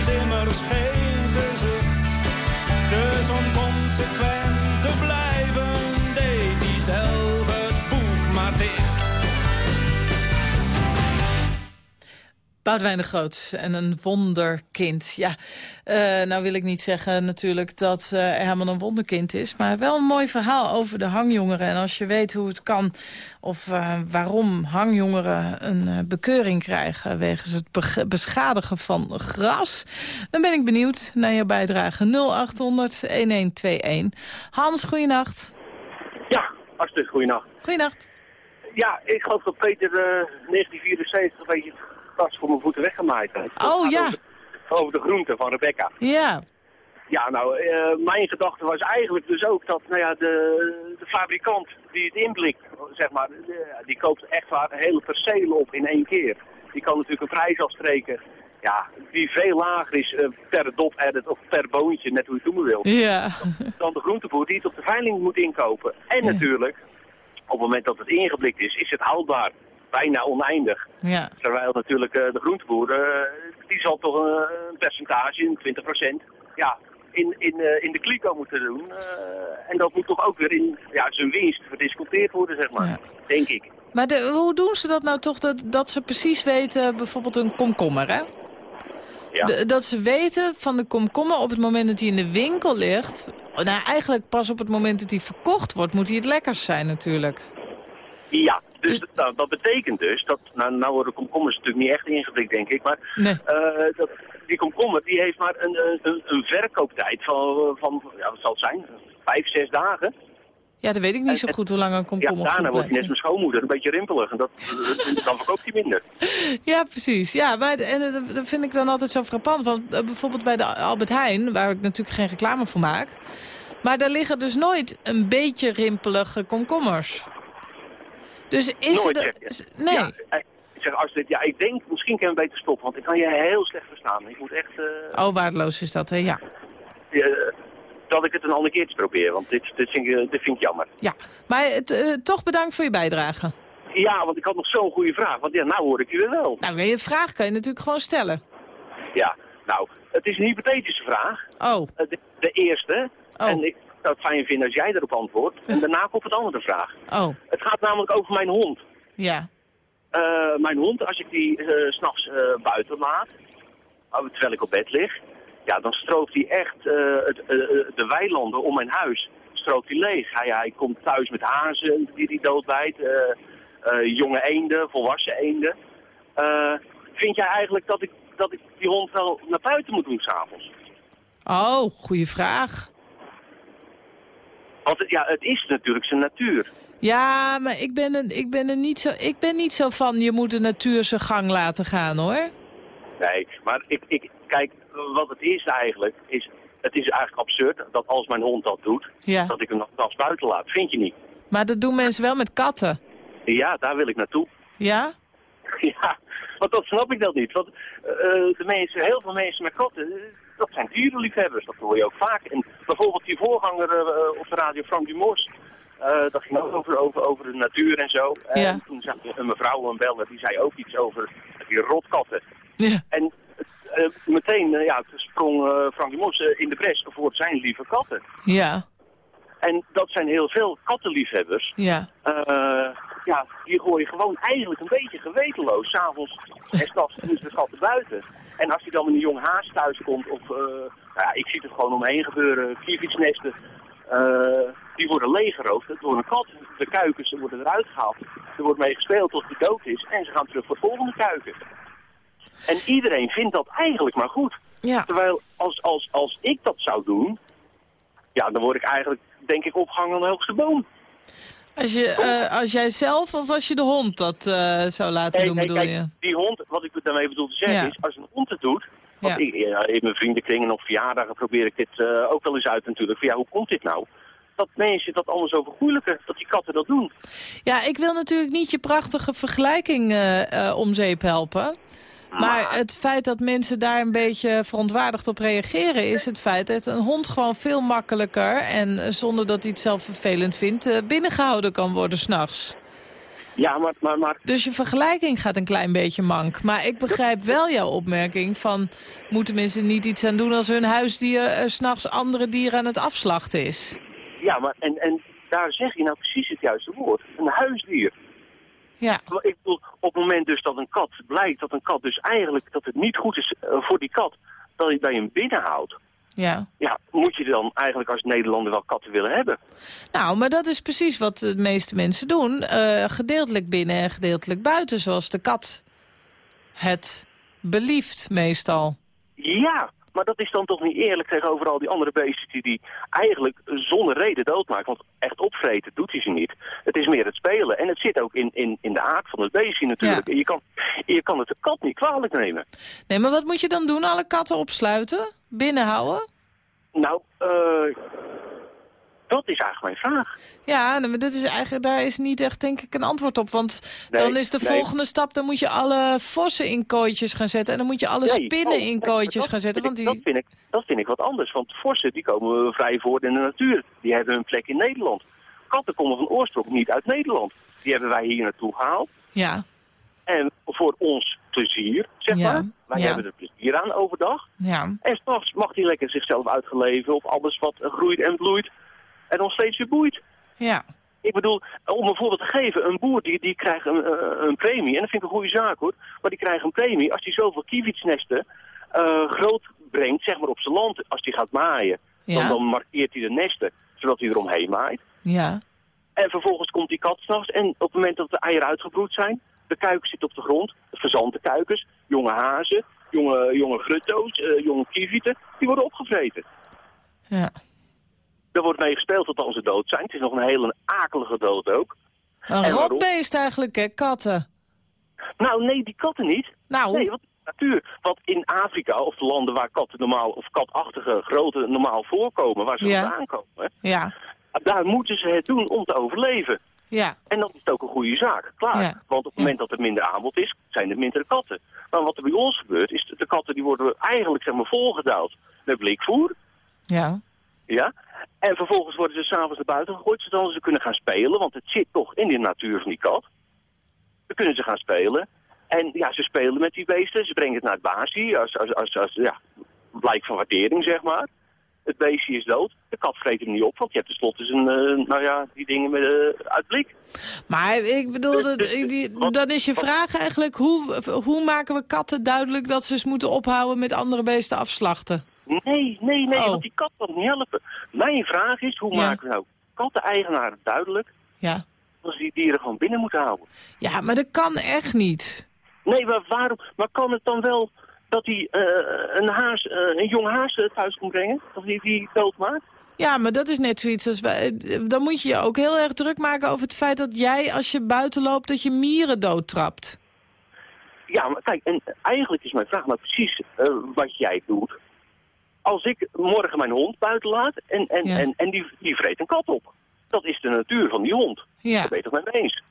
is immers geen gezicht. Dus om consequent Boudewijn de Groot en een wonderkind. Ja, eh, nou wil ik niet zeggen natuurlijk dat eh, er helemaal een wonderkind is... maar wel een mooi verhaal over de hangjongeren. En als je weet hoe het kan of eh, waarom hangjongeren een eh, bekeuring krijgen... wegens het beschadigen van gras... dan ben ik benieuwd naar je bijdrage 0800-1121. Hans, goeienacht. Ja, hartstikke goeienacht. Goeienacht. Ja, ik geloof dat Peter eh 1974 een beetje gras voor mijn voeten weggemaaid heeft. Oh, ja. Over de, over de groente van Rebecca. Ja, Ja, nou, eh, mijn gedachte was eigenlijk dus ook dat nou ja, de, de fabrikant die het inblikt, zeg maar, de- die koopt echt waar hele percelen op in één keer. Die kan natuurlijk een prijs afspreken, ja, die veel lager is eh, per dot edit of per boontje, net hoe je het noemen wil, ja. dan de groenteboer die het op de veiling moet inkopen. En Ja. natuurlijk, op het moment dat het ingeblikt is, is het houdbaar. Bijna oneindig. ja. Terwijl natuurlijk eh, de groenteboer, eh, die zal toch een, percentage, een 20%, ja, in, in, eh, in de kliko moeten doen. en dat moet toch ook weer in ja, zijn winst verdisconteerd worden, zeg maar. Ja. Denk ik. Maar de, hoe doen ze dat nou toch, dat, dat ze precies weten, bijvoorbeeld een komkommer, hè? Ja. De- dat ze weten van de komkommer op het moment dat hij in de winkel ligt... Nou, eigenlijk pas op het moment dat hij verkocht wordt, moet hij het lekkers zijn natuurlijk. Ja, dus Dus- nou, dat betekent dus dat, nou, nou worden komkommers natuurlijk niet echt ingeblikt, denk ik, maar Nee. eh, dat, die komkommer die heeft maar een, een- een, verkooptijd van, van, ja, wat zal het zijn, vijf, zes dagen. Ja, dat weet ik niet zo goed hoe lang een Ja, komkommer daarna goed wordt hij net mijn schoonmoeder, een beetje rimpelig en dat, dan verkoopt hij minder. Ja, precies. Ja, maar en dat- dat vind ik dan altijd zo frappant. Want eh, bijvoorbeeld bij de Albert Heijn, waar ik natuurlijk geen reclame voor maak... maar daar liggen dus nooit een beetje rimpelige komkommers. Dus is Nooit, het... zeg je. Nee. Ja, eh, ik zeg, als dit, ja, ik denk, misschien kan je beter stoppen, want ik kan je heel slecht verstaan. Ik moet echt, eh, Oh, waardeloos is dat, hè? Ja. eh, dat ik het een ander keertje probeer, want dit, dit, vind, ik, dit vind ik jammer. ja. Maar het, eh, toch bedankt voor je bijdrage. Ja, want ik had nog zo'n goede vraag, want ja, nou hoor ik je weer wel. Nou, je vraag kan je natuurlijk gewoon stellen. Ja, nou, het is een hypothetische vraag, Oh, de, de eerste, Oh. en ik zou het fijn vinden als jij erop antwoordt, en daarna komt het andere vraag. oh, Het gaat namelijk over mijn hond. ja. Eh, mijn hond, als ik die eh, s s'nachts eh buiten laat, eh, terwijl ik op bed lig, ja, dan stroopt hij echt eh, het, eh, eh, de weilanden om mijn huis stroopt hij leeg. Hij, hij komt thuis met hazen die hij doodbijt, eh, eh, jonge eenden, volwassen eenden. Eh, vind jij eigenlijk dat ik, dat ik die hond wel naar buiten moet doen s'avonds? Oh, goede vraag. Want ja, het is natuurlijk zijn natuur. Ja, maar ik ben, er, ik, ben er niet zo, ik ben niet zo van je moet de natuur zijn gang laten gaan, hoor. Nee, maar ik, ik, kijk, wat het is eigenlijk, is het is eigenlijk absurd dat als mijn hond dat doet, Ja. dat ik hem nog als buiten laat. Vind je niet? Maar dat doen mensen wel met katten. Ja, daar wil ik naartoe. Ja? Ja, want dat snap ik dat niet. Want eh, de mensen, heel veel mensen met katten, eh, dat zijn dierenliefhebbers. Dat hoor je ook vaak. En bijvoorbeeld die voorganger eh, op de radio, Frank Dumos, eh dat ging ook over, over, over de natuur en zo. Ja. En toen zag je een mevrouw, een beller, die zei ook iets over die rotkatten. Ja. En eh, meteen eh, ja, sprong eh, Frank Dumos eh, in de bres voor zijn lieve katten. Ja. En dat zijn heel veel kattenliefhebbers. Ja. Eh, ja, die gooien gewoon eigenlijk een beetje gewetenloos. S'avonds en s'nachts doen ze de schatten buiten. En als hij dan met een jong haas thuis komt, of eh, nou ja, ik zie het gewoon omheen gebeuren, kievietsnesten, eh, die worden leeggeroofd door een kat. De kuikens worden eruit gehaald. Er wordt mee gespeeld tot die dood is en ze gaan terug voor de volgende kuiken. En iedereen vindt dat eigenlijk maar goed. Ja. Terwijl als, als, als ik dat zou doen, ja, dan word ik eigenlijk, denk ik, opgehangen aan de hoogste boom. Als, je, eh, als jij zelf of als je de hond dat eh, zou laten doen, bedoel kijk, je? die hond, wat ik daarmee bedoel te zeggen Ja. is, als een hond het doet, want Ja. ik, ja, in mijn vriendenkring en op verjaardagen probeer ik dit eh, ook wel eens uit natuurlijk, van ja, hoe komt dit nou? Dat mensen dat anders over goeilijken, dat die katten dat doen. Ja, ik wil natuurlijk niet je prachtige vergelijking eh, eh, om zeep helpen. Maar het feit dat mensen daar een beetje verontwaardigd op reageren... is het feit dat een hond gewoon veel makkelijker... en eh, zonder dat hij het zelf vervelend vindt... eh, binnengehouden kan worden s'nachts. Ja, maar, maar, maar Dus je vergelijking gaat een klein beetje mank. Maar ik begrijp wel jouw opmerking van... moeten mensen niet iets aan doen als hun huisdier... eh, s s'nachts andere dieren aan het afslachten is? ja, maar en, en daar zeg je nou precies het juiste woord. Een huisdier. Ja, Maar Ik bedoel, op het moment dus dat een kat blijkt dat een kat dus eigenlijk, dat het niet goed is eh, voor die kat, dat je bij hem binnenhoudt. ja. Ja, moet je dan eigenlijk als Nederlander wel katten willen hebben? Nou, maar dat is precies wat de meeste mensen doen. Eh, gedeeltelijk binnen en gedeeltelijk buiten, zoals de kat het belieft meestal. Ja, maar dat is dan toch niet eerlijk tegenover al die andere beesten die die eigenlijk zonder reden doodmaken. Want echt opvreten doet hij ze niet. Het is meer het spelen. En het zit ook in, in, in de aard van het beestje natuurlijk. Ja. En je kan, je kan het de kat niet kwalijk nemen. Nee, maar wat moet je dan doen? Alle katten opsluiten? Binnenhouden? Nou, eh dat is eigenlijk mijn vraag. Ja, nou, maar dat is eigenlijk, daar is niet echt denk ik een antwoord op. Want Nee, dan is de nee. volgende stap, dan moet je alle vossen in kooitjes gaan zetten. En dan moet je alle Nee, spinnen oh, in kooitjes dat gaan zetten. Want die... dat, vind ik, dat vind ik wat anders. Want vossen die komen vrij voor in de natuur. Die hebben hun plek in Nederland. Katten komen van oorsprong niet uit Nederland. Die hebben wij hier naartoe gehaald. Ja, En voor ons plezier, zeg Ja, maar. Wij ja. hebben er plezier aan overdag. ja, En s'nachts mag hij lekker zichzelf uitgeleven op alles wat groeit en bloeit. En nog steeds weer boeit. ja. Ik bedoel, om een voorbeeld te geven, een boer die, die krijgt een, eh, een premie. En dat vind ik een goede zaak hoor. Maar die krijgt een premie als hij zoveel kievietsnesten eh, groot brengt, zeg maar op zijn land. Als hij gaat maaien, dan, Ja. dan markeert hij de nesten, zodat hij eromheen maait. ja. En vervolgens komt die kat s'nachts en op het moment dat de eieren uitgebroed zijn, de kuikens zitten op de grond, verzante kuikens, jonge hazen, jonge, jonge grutto's, eh, jonge kievieten, die worden opgevreten. ja. Er wordt mee gespeeld tot ze dood zijn. Het is nog een hele akelige dood ook. Een rotbeest eigenlijk, hè, katten. Nou, nee, die katten niet. Nou, Nee, want natuur. Want in Afrika, of de landen waar katten normaal, of katachtige grote normaal voorkomen, waar ze Ja. vandaan komen, ja, daar moeten ze het doen om te overleven. ja, En dan is ook een goede zaak, klaar. Ja. Want op het moment dat er minder aanbod is, zijn er minder katten. Maar wat er bij ons gebeurt, is dat de katten die worden eigenlijk zeg maar, volgedouwd met blikvoer. ja. Ja? En vervolgens worden ze s'avonds naar buiten gegooid, zodat ze kunnen gaan spelen. Want het zit toch in de natuur van die kat. Dan kunnen ze gaan spelen. En ja, ze spelen met die beesten. Ze brengen het naar het baasje, als, als, als, als ja, blijk van waardering, zeg maar. Het beestje is dood. De kat vreet hem niet op, want je hebt tenslotte zijn, eh, nou ja, die dingen met, eh, uit blik. Maar ik bedoel, dat, die- Wat- dan is je vraag eigenlijk... Hoe, hoe maken we katten duidelijk dat ze eens moeten ophouden... met andere beesten afslachten? Nee, nee, nee, Oh. want die kat kan niet helpen. Mijn vraag is, hoe Ja. maken we nou katten-eigenaren duidelijk... Ja. dat ze die dieren gewoon binnen moeten houden? ja, maar dat kan echt niet. Nee, maar waarom? Maar kan het dan wel dat hij eh, een, haas, eh, een jong haas eh, thuis komt brengen? Of die die doodmaakt? Ja, maar dat is net zoiets als... wij- Dan moet je je ook heel erg druk maken over het feit dat jij, als je buiten loopt... dat je mieren doodtrapt. Ja, maar kijk, en eigenlijk is mijn vraag nou precies wat jij doet. Als ik morgen mijn hond buiten laat en, en, Ja. en, en die, die vreet een kat op. Dat is de natuur van die hond. Ja. Daar ben je het mee eens?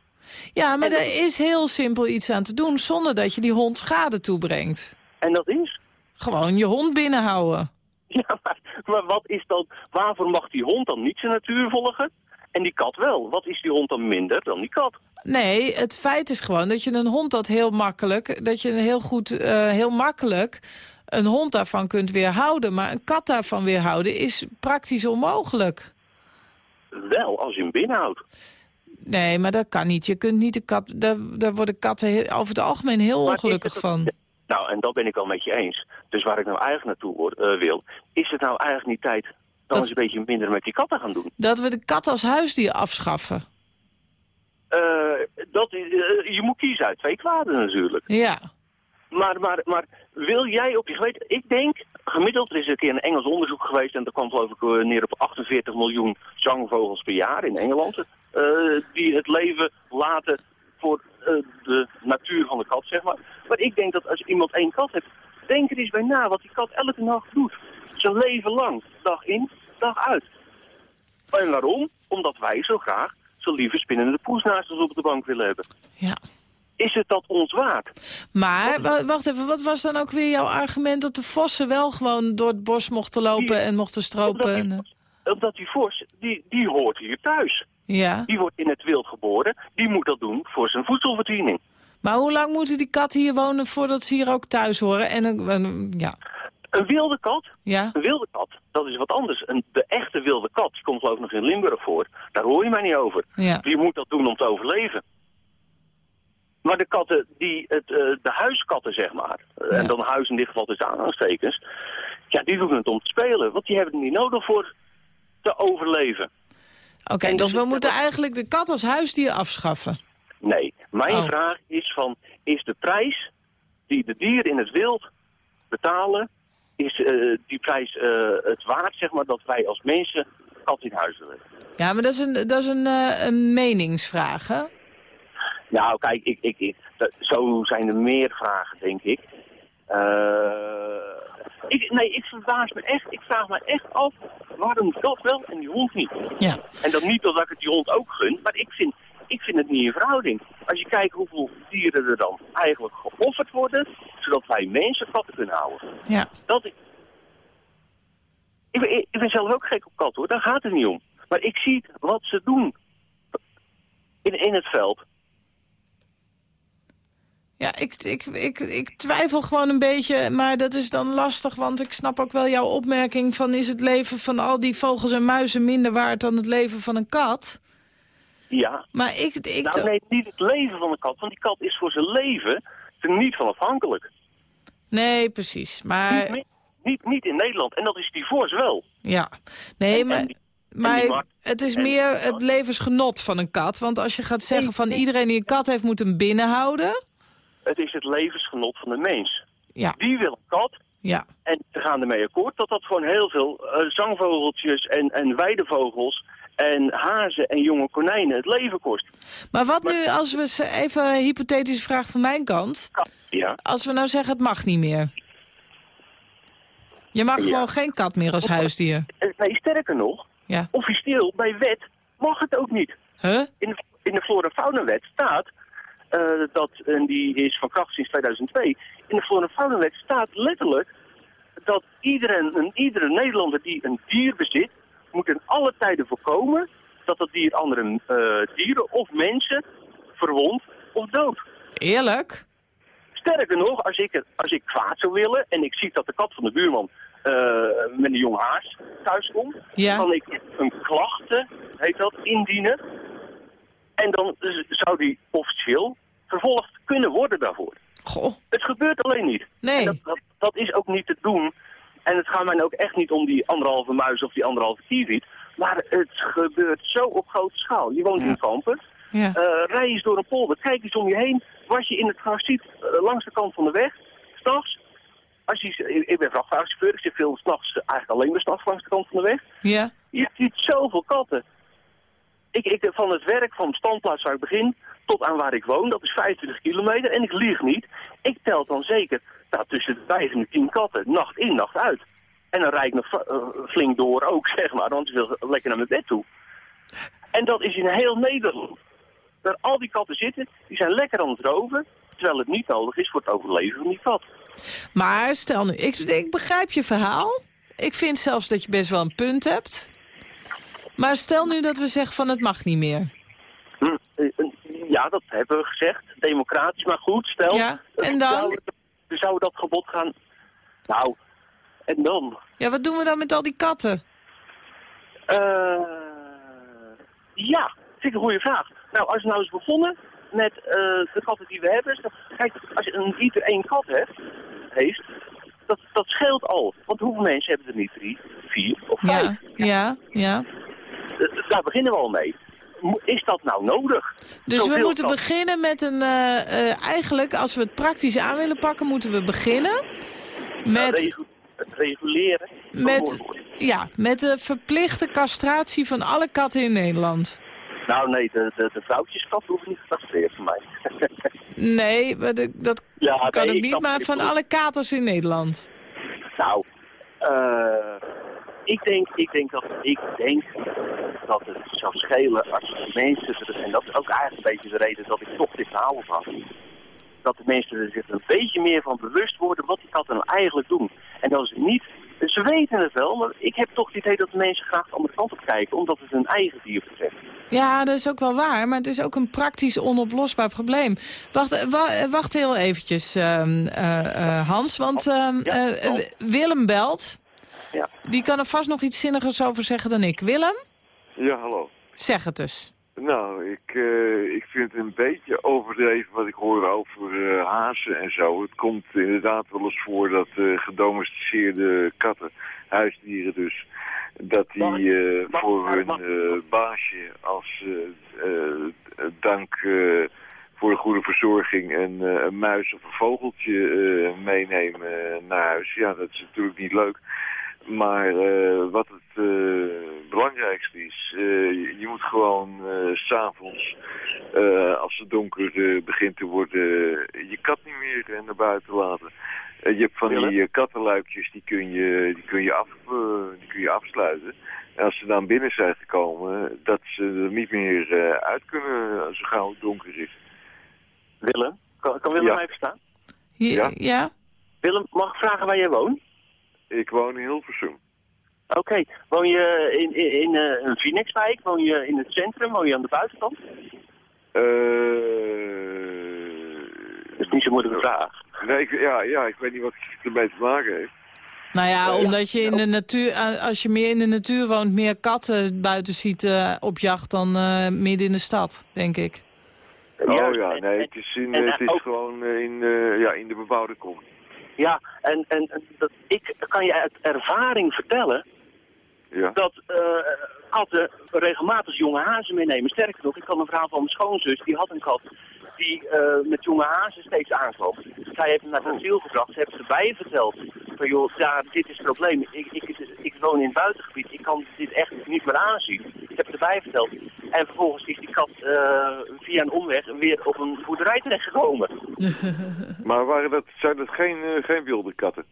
Ja, maar er is heel simpel iets aan te doen zonder dat je die hond schade toebrengt. En dat is... Gewoon je hond binnenhouden. Ja, maar, maar wat is dan... Waarvoor mag die hond dan niet zijn natuur volgen? En die kat wel. Wat is die hond dan minder dan die kat? Nee, het feit is gewoon dat je een hond dat heel makkelijk... dat je een heel goed, eh, heel makkelijk een hond daarvan kunt weerhouden. Maar een kat daarvan weerhouden is praktisch onmogelijk. Wel, als je hem binnenhoudt. Nee, maar dat kan niet. Je kunt niet de kat... Daar, daar worden katten heel- over het algemeen heel Maar ongelukkig het- van. Nou, en dat ben ik al met je eens. Dus waar ik nou eigenlijk naartoe word, eh, wil... is het nou eigenlijk niet tijd dan Dat- eens een beetje minder met die katten gaan doen? Dat we de kat als huisdier afschaffen. Eh, dat, eh, je moet kiezen uit twee kwaden natuurlijk. Ja. Maar, maar, maar wil jij op je geweten... Ik denk, gemiddeld, er is een keer een Engels onderzoek geweest... en dat kwam geloof ik eh, neer op 48 miljoen zangvogels per jaar in Engeland... eh, die het leven laten voor eh, de natuur van de kat, zeg maar. Maar ik denk dat als iemand één kat heeft... denk er eens bij na wat die kat elke nacht doet. Zijn leven lang, dag in, dag uit. En waarom? Omdat wij zo graag zo lieve spinnende poes naast ons op de bank willen hebben. ja. Is het dat ons waard? Maar, wa- wacht even, wat was dan ook weer jouw argument... dat de vossen wel gewoon door het bos mochten lopen Die- en mochten stropen? En, Omdat eh, die, omdat die vos, die, die hoort hier thuis. ja. Die wordt in het wild geboren. Die moet dat doen voor zijn voedselvoorziening. Maar hoe lang moeten die katten hier wonen voordat ze hier ook thuis horen? En, een- een- ja, Een wilde kat, ja, een wilde kat, dat is wat anders. Een, de echte wilde kat, die komt geloof ik nog in Limburg voor. Daar hoor je mij niet over. ja. Die moet dat doen om te overleven. Maar de katten, die het, eh, de huiskatten zeg maar, eh, Ja. en dan huis in dit geval tussen aanhalingstekens, ja, die doen het om te spelen. Want die hebben er niet nodig voor te overleven. Oké, dus dus we het- moeten eigenlijk de kat als huisdier afschaffen. Nee, mijn Oh. vraag is van, is de prijs die de dieren in het wild betalen, is eh, die prijs het waard, zeg maar, dat wij als mensen kat in huis willen? Ja, maar dat is een, dat is een, een meningsvraag, hè? Nou, kijk, ik, ik, ik, zo zijn er meer vragen, denk ik. Eh, ik. Nee, ik verbaas me echt, ik vraag me echt af, waarom dat wel en die hond niet? Ja. En dat niet dat ik het die hond ook gun, maar ik vind, ik vind het niet in verhouding. Als je kijkt hoeveel dieren er dan eigenlijk geofferd worden, zodat wij mensen katten kunnen houden. Ja. Dat ik... Ik ben, ik ben zelf ook gek op katten hoor, daar gaat het niet om. Maar ik zie wat ze doen in, in het veld. Ja, ik, ik, ik, ik twijfel gewoon een beetje, maar dat is dan lastig... want ik snap ook wel jouw opmerking van... is het leven van al die vogels en muizen minder waard dan het leven van een kat? Ja, Maar ik... ik nou nee, niet het leven van de kat, want die kat is voor zijn leven er niet van afhankelijk. Nee, precies. Maar niet, niet, niet in Nederland, en dat is die vos wel. ja, nee, En- maar... en die- Maar het is meer het levensgenot van een kat. Want als je gaat zeggen van iedereen die een kat heeft moet hem binnenhouden... Het is het levensgenot van de mens. Ja, Die wil een kat, ja. En ze gaan ermee akkoord dat dat gewoon heel veel eh, zangvogeltjes en, en weidevogels en hazen en jonge konijnen het leven kost. Maar wat nu als we even een hypothetische vraag van mijn kant... Ja. als we nou zeggen het mag niet meer... Je mag Ja. gewoon geen kat meer als huisdier. Eh, Nee, sterker nog, Ja. officieel bij wet mag het ook niet. Huh? In de, in de Flora Fauna Wet staat eh, dat, en die is van kracht sinds 2002, in de Flora staat letterlijk dat iedereen, een, iedere Nederlander die een dier bezit, moet in alle tijden voorkomen dat dat dier andere eh, dieren of mensen verwondt of doodt. Eerlijk? Sterker nog, als ik, als ik kwaad zou willen en ik zie dat de kat van de buurman eh, met een jong haas thuis komt, Ja. kan ik een klachte, heet dat, indienen. En dan zou die officieel vervolgd kunnen worden daarvoor. Goh. Het gebeurt alleen niet. Nee. Dat, dat, dat is ook niet te doen. En het gaat mij ook echt niet om die anderhalve muis of die anderhalve kiewiet. Maar het gebeurt zo op grote schaal. Je woont in Kampen. Ja. Eh, rij eens door een polder, kijk eens om je heen. Wat je in het gras ziet, eh, langs de kant van de weg, s'nachts. Als je, ik- ben vrachtwagenchauffeur, ik zit veel s'nachts, eigenlijk alleen maar s'nachts langs de kant van de weg. Ja. Je ziet zoveel katten. Ik, van het werk, van de standplaats waar ik begin, tot aan waar ik woon, dat is 25 kilometer. En ik lieg niet. Ik tel dan zeker tussen de 5 en de 10 katten, nacht in, nacht uit. En dan rijd ik nog eh, flink door ook, zeg maar, want ik wil lekker naar mijn bed toe. En dat is in heel Nederland. Daar al die katten zitten, die zijn lekker aan het roven, terwijl het niet nodig is voor het overleven van die kat. Maar stel nu, ik, ik begrijp je verhaal. Ik vind zelfs dat je best wel een punt hebt. Maar stel nu dat we zeggen van het mag niet meer. Hm, eh, Ja, dat hebben we gezegd. Democratisch, maar goed, stel... Ja, en dan? Zou, zou dat gebod gaan... Nou, en dan? Ja, wat doen we dan met al die katten? Eh ja, vind ik een goede vraag. Nou, als we nou eens begonnen met eh, de katten die we hebben... Kijk, als je een ieder één kat hebt, heeft, dat, dat scheelt al. Want hoeveel mensen hebben er niet? Drie, vier of vijf? Ja, ja, ja. Eh, daar beginnen we al mee. Is dat nou nodig? Dus we moeten beginnen met een... eh, eh, eigenlijk, als we het praktisch aan willen pakken, moeten we beginnen met... Het reguleren. van Met, ja, met de verplichte castratie van alle katten in Nederland. Nou nee, de, de, de vrouwtjeskat hoeft niet gecastreerd voor mij. Nee, maar de- dat ja, kan nee, ook ik niet, maar van alle katers in Nederland. Nou, eh, ik, denk, ik, denk dat, ik denk dat het zou schelen als de mensen, en dat is ook eigenlijk een beetje de reden dat ik toch dit verhaal op had, dat de mensen er zich een beetje meer van bewust worden wat die katten nou eigenlijk doen. En dat is niet, ze weten het wel, maar ik heb toch het idee dat de mensen graag de andere kant op kijken, omdat het hun eigen dier betreft. Ja, dat is ook wel waar, maar het is ook een praktisch onoplosbaar probleem. Wacht, eh, wa- eh, wacht heel eventjes, ehm, eh, Hans, want ehm, Ja, eh, Paul. eh, Willem belt. Ja. Die kan er vast nog iets zinnigers over zeggen dan ik. Willem, Ja, hallo. zeg het eens. Nou, ik, eh, ik vind het een beetje overdreven wat ik hoor over eh, hazen en zo. Het komt inderdaad wel eens voor dat eh, gedomesticeerde katten, huisdieren dus, dat die eh, voor hun eh, baasje als dank eh, voor de goede verzorging een, eh, een muis of een vogeltje eh, meenemen naar huis. Ja, dat is natuurlijk niet leuk. Maar eh, wat het eh, belangrijkste is, eh, je, moet gewoon eh, s s'avonds, eh, als het donker begint te worden, je kat niet meer naar buiten laten. Je hebt van die kattenluikjes, die kun je, die kun je, af, die kun je afsluiten. En als ze dan binnen zijn gekomen, dat ze er niet meer eh, uit kunnen als zo gauw het donker is. Willem, kan, kan Willem Ja. mij verstaan? Hier- Ja? ja? Willem, mag ik vragen waar jij woont? Ik woon in Hilversum. Oké, woon je in, in, in eh, een Phoenixwijk? Woon je in het centrum? Woon je aan de buitenkant? Eh, Dat is niet zo'n moeilijke vraag. Nee, ik, ja, ja, ik weet niet wat het ermee te maken heeft. Nou ja, omdat je in de natuur, eh, als je meer in de natuur woont, meer katten buiten ziet op jacht dan eh, midden in de stad, denk ik. Oh ja, nee, het is, in, het is gewoon in, eh, ja, in de bebouwde kom. Ja, en, en dat, ik kan je uit ervaring vertellen Ja. dat eh, katten regelmatig jonge hazen meenemen. Sterker nog, ik kan een verhaal van mijn schoonzus, die had een kat die eh, met jonge hazen steeds aankwam. Zij heeft hem naar het asiel gebracht, ze heeft ze bij verteld. Van joh, ja, dit is het probleem. Ik, ik, ik woon in het buitengebied, ik kan dit echt niet meer aanzien. Ik heb het erbij verteld. En vervolgens is die kat eh, via een omweg weer op een boerderij terechtgekomen. Maar waren dat, zijn dat geen, eh, geen wilde katten?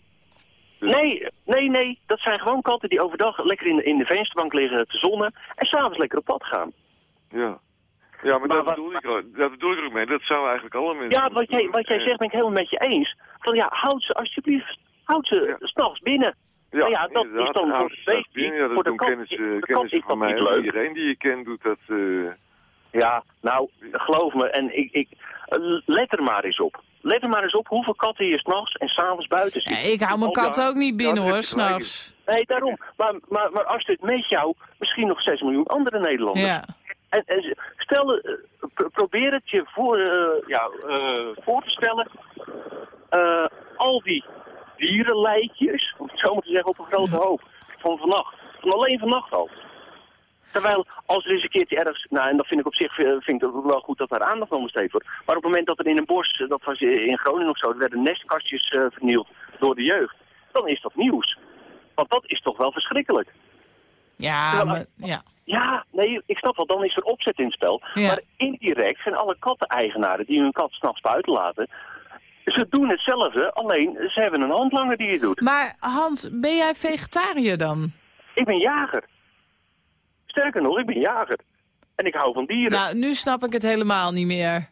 Dus- Nee, nee, nee. Dat zijn gewoon katten die overdag lekker in de, in de vensterbank liggen te zonnen en s'avonds lekker op pad gaan. Ja. Ja, maar, Maar dat, wat- bedoel ik, ook- dat bedoel ik ook mee. Dat zou eigenlijk alle mensen... Ja, wat jij, wat jij zegt ben ik helemaal met je eens. Van ja, houd ze alsjeblieft, houd ze Ja. s'nachts binnen. Ja, Nou ja, dat is dan voor binnen. Ja, dat voor de doen kat- kennissen, de kat kennissen is van mij. niet leuk. Iedereen die je kent doet dat... eh, Ja, nou, geloof me. En ik, ik, eh, let er maar eens op. Let er maar eens op hoeveel katten je s'nachts en s'avonds buiten ziet. Ja, ik hou mijn Oh, kat ook niet binnen Ja, hoor, s'nachts. Nee, daarom. Maar, maar, maar als dit met jou, misschien nog 6 miljoen andere Nederlanders. Ja. En, en stel, eh, pro- probeer het je voor, ja, eh, voor te stellen. eh, al die dierenlijkjes, om het zo maar te zeggen, op een grote hoop. Van vannacht. Van alleen vannacht al. Terwijl, als er eens een keertje ergens, nou en dat vind ik op zich eh, vind ik wel goed dat daar aandacht aan besteed wordt. Maar op het moment dat er in een bos, eh, dat was in Groningen of zo, er werden nestkastjes eh, vernield door de jeugd. Dan is dat nieuws. Want dat is toch wel verschrikkelijk. Ja, maar, ja. Ja, nee, ik snap wel, dan is er opzet in het spel. Ja. Maar indirect zijn alle katteneigenaren die hun kat s'nachts buiten laten... Ze doen hetzelfde, alleen ze hebben een handlanger die het doet. Maar Hans, ben jij vegetariër dan? Ik ben jager. Sterker nog, ik ben jager. En ik hou van dieren. Nou, nu snap ik het helemaal niet meer.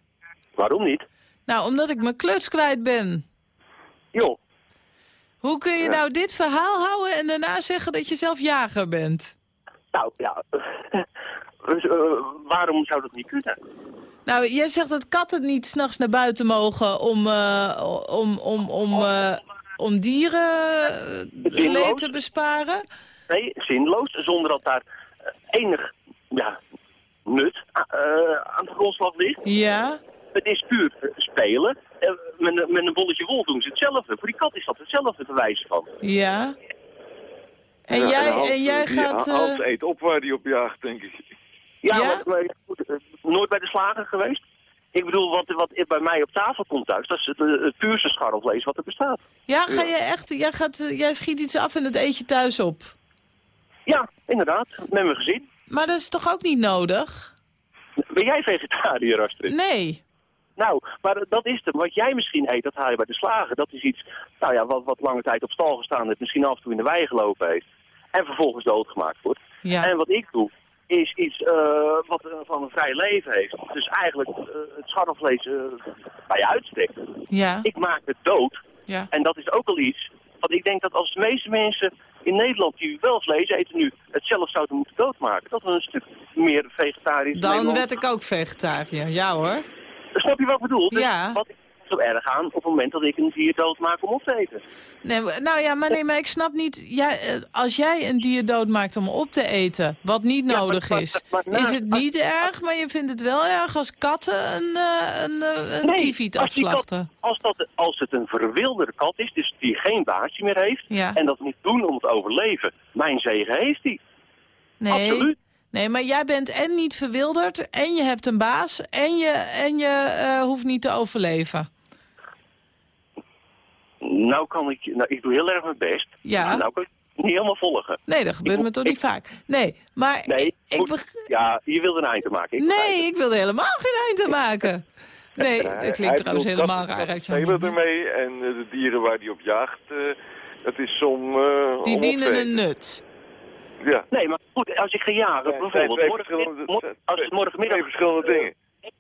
Waarom niet? Nou, omdat ik mijn kluts kwijt ben. Joh, Hoe kun je nou dit verhaal houden en daarna zeggen dat je zelf jager bent? nou ja. Dus, eh, waarom zou dat niet kunnen? Nou, jij zegt dat katten niet s'nachts naar buiten mogen om, eh, om, om, om, eh, om dieren eh, leed te besparen. Nee, zinloos, zonder dat daar enig ja, nut eh, aan de grondslag ligt. Ja, Het is puur spelen. Met, een- met een bolletje wol doen ze hetzelfde. Voor die kat is dat hetzelfde te wijzen van. ja. En Ja, jij, Hans, en jij die- gaat... eh, Hans eet op waar hij op jaagt, denk ik. Ja, Ja? maar- maar goed, eh, nooit bij de slager geweest. Ik bedoel, wat, wat bij mij op tafel komt thuis, dat is het, eh, het puurste scharrelvlees wat er bestaat. ja, ga je echt... Jij, gaat, eh, jij schiet iets af en het eet je thuis op. Ja, inderdaad, met mijn gezin. Maar dat is toch ook niet nodig? Ben jij vegetariër, Astrid? Nee. Nou, maar dat is het. Wat jij misschien eet, dat haal je bij de slager. Dat is iets, nou ja, wat, wat lange tijd op stal gestaan heeft, misschien af en toe in de wei gelopen heeft. En vervolgens doodgemaakt wordt. Ja. En wat ik doe, is iets eh, wat eh, van een vrij leven heeft. Dus eigenlijk eh, het scharrelvlees bij uitstek. Ja. Ik maak het dood. Ja. En dat is ook al iets. Want ik denk dat als de meeste mensen in Nederland die wel vlees eten nu het zelf zouden moeten doodmaken, dat we een stuk meer vegetarisch Dan Nederland- werd ik ook vegetariër. Ja hoor. Snap je wat ik bedoel? Dus Ja. wat zo erg aan op het moment dat ik een dier doodmaak om op te eten? Nee, nou ja, maar nee, maar ik snap niet... Jij, eh, als jij een dier doodmaakt om op te eten, wat niet Ja, nodig maar- is... maar is het niet erg, maar je vindt het wel erg als katten een, eh, een, eh, een Nee, kieviet als die kat- afslachten? Als, dat, als het een verwilderde kat is, dus die geen baasje meer heeft, Ja. en dat moet doen om te overleven, mijn zegen heeft hij. Nee. Absoluut. Nee, maar jij bent en niet verwilderd, en je hebt een baas, en je, en je hoeft niet te overleven. Nou kan ik, nou, ik doe heel erg mijn best. Ja. Nou kan ik het niet helemaal volgen. Nee, dat gebeurt Ik- me toch ik- niet vaak. Nee, maar Nee, ik Ja, je wilde een eind te maken. Begrijp Nee, het. ik wilde helemaal geen eind te maken. Nee, dat klinkt hij trouwens helemaal raar uit je spelen mond. ermee en eh, de dieren waar hij op jaagt, eh, dat is om... eh, Die om dienen een nut. Ja. Nee, maar goed, als ik ga jagen, Ja, het bijvoorbeeld, twee morgen, als het morgenmiddag twee verschillende dingen.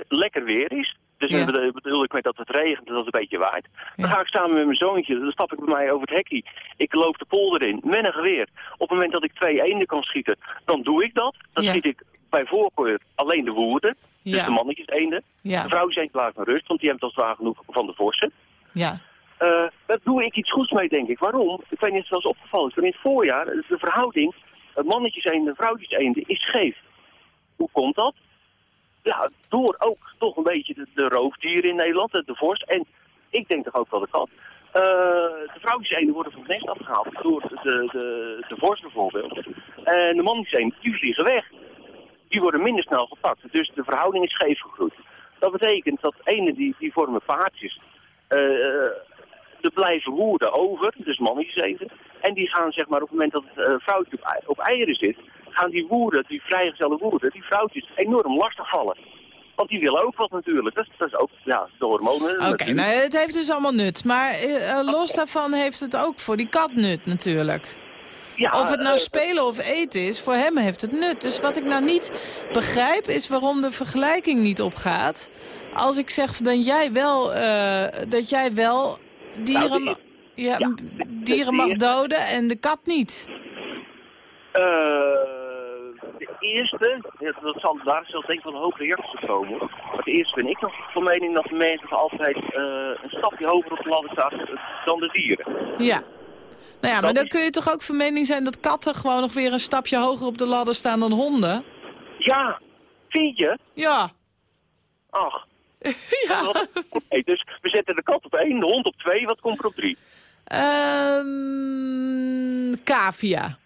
lekker weer is, dus Ja. dan ik met dat het regent en dat het een beetje waait, dan ga ik samen met mijn zoontje, dan stap ik bij mij over het hekje. Ik loop de polder in, met een geweer. Op het moment dat ik twee eenden kan schieten, dan doe ik dat. Dan Ja. schiet ik bij voorkeur alleen de woerden, dus Ja. de mannetjes eenden. De vrouwtjes eend laat maar rust, want die hebben het het ware genoeg van de vorsen. Ja. Eh, daar doe ik iets goeds mee, denk ik. Waarom? Ik weet niet of het wel eens opgevallen is, maar in het voorjaar, de verhouding, het mannetjes eenden en vrouwtjes eenden, is scheef. Hoe komt dat? Ja, door ook toch een beetje de, de roofdieren in Nederland, de, de vorst. En ik denk toch ook wel de kat. Eh, de vrouwtjes eenden worden van het nest afgehaald door de, de, de vorst bijvoorbeeld. En de mannetjes eenden, die vliegen weg. Die worden minder snel gepakt. Dus de verhouding is scheef gegroeid. Dat betekent dat ene die, die vormen paardjes. Eh, er blijven woerden over, dus mannetjes. En die gaan zeg maar op het moment dat het eh, vrouwtje op, ei- op eieren zit, gaan die woerden, die vrijgezelle woerden, die vrouwtjes enorm lastig vallen. Want die willen ook wat natuurlijk. Dat, is- dat is ook ja, de hormonen. Oké, nou het heeft dus allemaal nut. Maar eh, eh, los daarvan heeft het ook voor die kat nut natuurlijk. ja, Of het nou spelen of eten is, voor hem heeft het nut. Dus wat ik nou niet begrijp is waarom de vergelijking niet opgaat. Als ik zeg dat jij wel, dat jij wel dieren, Nou, ja, dieren mag eerste- doden en de kat niet. Eh, de eerste, dat zal, daar zal denk ik wel een hoge reactie komen. Maar de eerste ben ik nog van mening dat de mens altijd eh, een stapje hoger op de ladder staat eh, dan de dieren. Ja. Nou ja, maar dan is- kun je toch ook van mening zijn dat katten gewoon nog weer een stapje hoger op de ladder staan dan honden? Ja, vind je? Ja. Ach, ja. Dus we zetten de kat op één, de hond op twee, wat komt er op drie? Ehm cavia.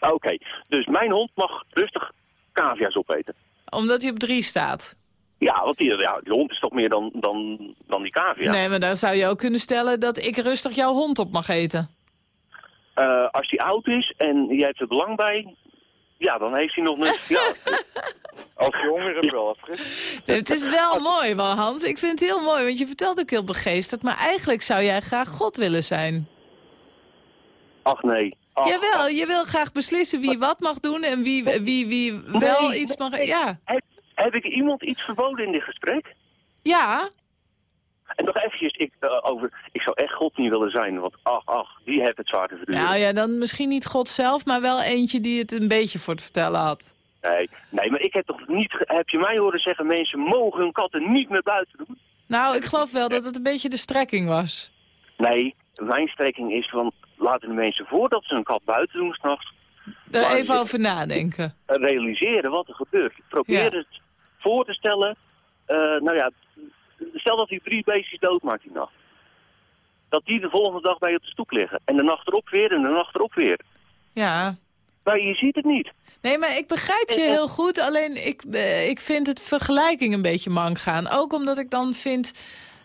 Oké, dus mijn hond mag rustig cavia's opeten. Omdat hij op drie staat. Ja, want die, ja, die hond is toch meer dan, dan, dan die cavia. Nee, maar dan zou je ook kunnen stellen dat ik rustig jouw hond op mag eten. Eh, als die oud is en jij hebt er belang bij, ja, dan heeft hij nog een... ja, Als jonger heb wel Astrid. Het is wel mooi, wel Hans. Ik vind het heel mooi, want je vertelt ook heel begeesterd. Maar eigenlijk zou jij graag God willen zijn. Ach nee. Ach, Jawel, je wil graag beslissen wie wat mag doen en wie, wie, wie wel Nee, iets mag... nee. Ja. Heb, heb ik iemand iets verboden in dit gesprek? ja, En nog eventjes, ik, eh, over, ik zou echt God niet willen zijn, want ach, ach, die heeft het zwaar te verduren. nou ja, dan misschien niet God zelf, maar wel eentje die het een beetje voor te vertellen had. Nee, nee, maar ik heb toch niet, heb je mij horen zeggen, mensen mogen hun katten niet meer buiten doen? Nou, ik geloof wel dat het een beetje de strekking was. Nee, mijn strekking is van, laten de mensen voordat ze een kat buiten doen s'nachts, Daar even over nadenken. realiseren wat er gebeurt. Probeer Ja. het voor te stellen, eh, nou ja, stel dat hij drie beestjes doodmaakt die nacht. Dat die de volgende dag bij je op de stoep liggen. En de nacht erop weer en de nacht erop weer. Ja. Maar je ziet het niet. Nee, maar ik begrijp je heel goed. Alleen ik, eh, ik vind het vergelijking een beetje mank gaan. Ook omdat ik dan vind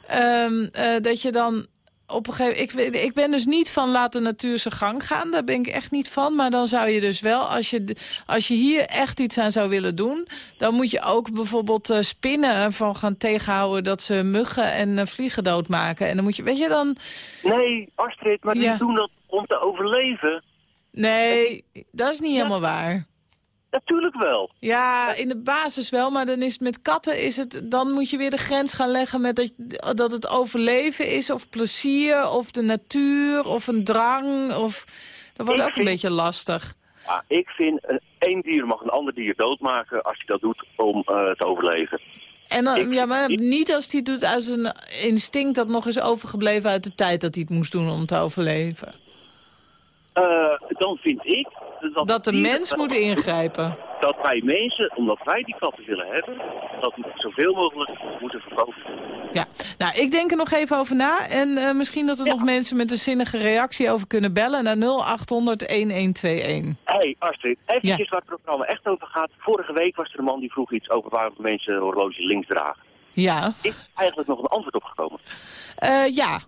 ehm, eh, dat je dan op een gegeven ik, ik ben dus niet van laat de natuur zijn gang gaan. Daar ben ik echt niet van. Maar dan zou je dus wel, als je, als je hier echt iets aan zou willen doen... dan moet je ook bijvoorbeeld eh, spinnen ervan gaan tegenhouden... dat ze muggen en eh, vliegen doodmaken. En dan moet je, weet je dan... Nee, Astrid, maar die Ja. doen dat om te overleven. Nee, dat is niet helemaal waar. Natuurlijk wel. Ja, in de basis wel, maar dan is het met katten is het, dan moet je weer de grens gaan leggen met dat, dat het overleven is, of plezier, of de natuur, of een drang, of dat wordt Ik ook een beetje lastig. Ja, ik vind, een, één dier mag een ander dier doodmaken als hij dat doet om eh, te overleven. En dan, Ik- ja, maar niet als hij het doet uit een instinct dat nog is overgebleven uit de tijd dat hij het moest doen om te overleven. Eh, dan vind ik... Dat, Dat de mens moet ingrijpen. Dat wij mensen, omdat wij die katten willen hebben, dat zoveel mogelijk moeten verkopen. Ja, nou, ik denk er nog even over na. En eh, misschien dat er nog mensen met een zinnige reactie over kunnen bellen naar 0800-1121. Hé, hey, Astrid, eventjes waar het programma echt over gaat. Vorige week was er een man die vroeg iets over waarom mensen een horloge links dragen. Ja, Is eigenlijk nog een antwoord opgekomen? Eh, ja.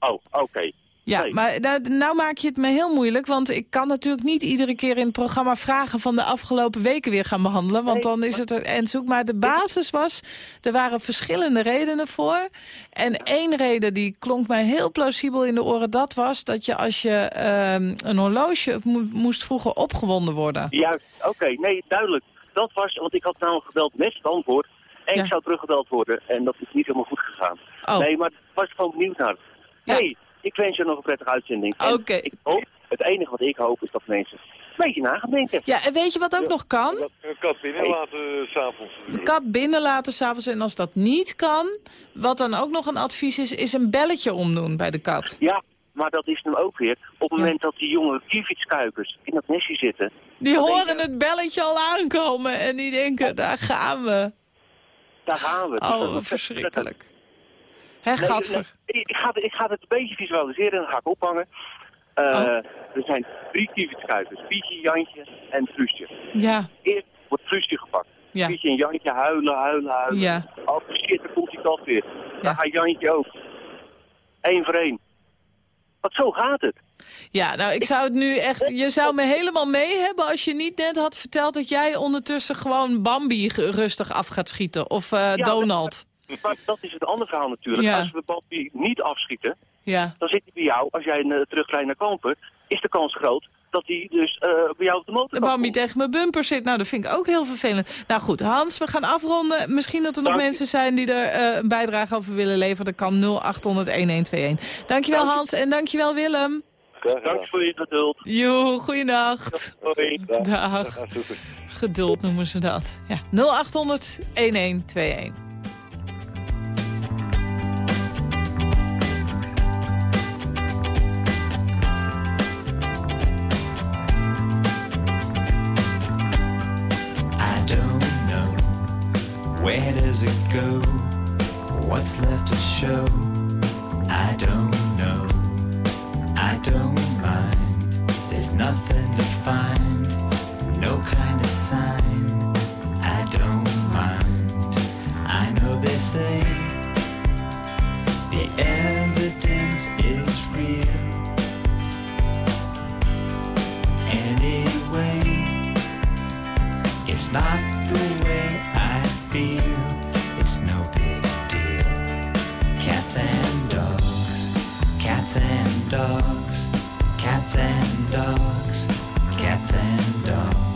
Oh, oké. Ja, Nee. maar nou, nou maak je het me heel moeilijk. Want ik kan natuurlijk niet iedere keer in het programma vragen van de afgelopen weken weer gaan behandelen. Want Nee, dan is het er en zoek. Maar de basis was, er waren verschillende redenen voor. En één reden die klonk mij heel plausibel in de oren. Dat was dat je als je ehm, een horloge mo- moest vroeger opgewonden worden. Juist, oké, nee, duidelijk. Dat was, want ik had namelijk gebeld met het antwoord. En Ja. ik zou teruggebeld worden. En dat is niet helemaal goed gegaan. Oh. Nee, maar was gewoon benieuwd naar. Ja. hey, ik wens je nog een prettige uitzending. En Oké. ik hoop, het enige wat ik hoop is dat mensen een beetje na gaan denken. Ja, en weet je wat ook nog kan? Dat een kat binnen laten eh, s'avonds. Een kat binnenlaten s'avonds. En als dat niet kan, wat dan ook nog een advies is... is een belletje omdoen bij de kat. Ja, maar dat is nu ook weer. Op het moment dat die jonge kievietskuikers in dat nestje zitten... Die dan horen denken- het belletje al aankomen en die denken, daar gaan we. Daar gaan we. Oh, verschrikkelijk. Hè, Nee, ik, ga, ik ga het een beetje visualiseren en dan ga ik ophangen. Eh, Oh. Er zijn drie kievietskuikers. Pietje, Jantje en Truusje. Ja, Eerst wordt Truusje gepakt. Ja. Pietje en Jantje huilen, huilen, huilen. Ja. Oh shit, daar komt die kat weer. Ja. Dan gaat Jantje ook. Eén voor één. Want zo gaat het. ja, nou, ik zou het nu echt... Je zou me helemaal mee hebben als je niet net had verteld... dat jij ondertussen gewoon Bambi rustig af gaat schieten. Of eh, Ja, Donald. Maar dat is het andere verhaal natuurlijk. Ja. Als we Bambi niet afschieten, Ja. dan zit hij bij jou. Als jij een uh, terugrijdt naar Kampen, is de kans groot dat hij dus eh, bij jou op de motor De Bambi tegen mijn bumper zit. Nou, dat vind ik ook heel vervelend. Nou goed, Hans, we gaan afronden. Misschien dat er nog Dank je. mensen zijn die er eh, een bijdrage over willen leveren. Dat kan 0800-1121. Dankjewel Hans en dankjewel Willem. Dank voor je geduld. Jo, goeienacht. Hoi. Dag. Geduld noemen ze dat. Ja, 0800 go? What's left to show? I don't know. I don't mind. There's nothing to find. No kind of sign. I don't mind. I know they say the evidence is real. Anyway. It's It's not the way I feel. Dogs, cats and dogs, cats and dogs.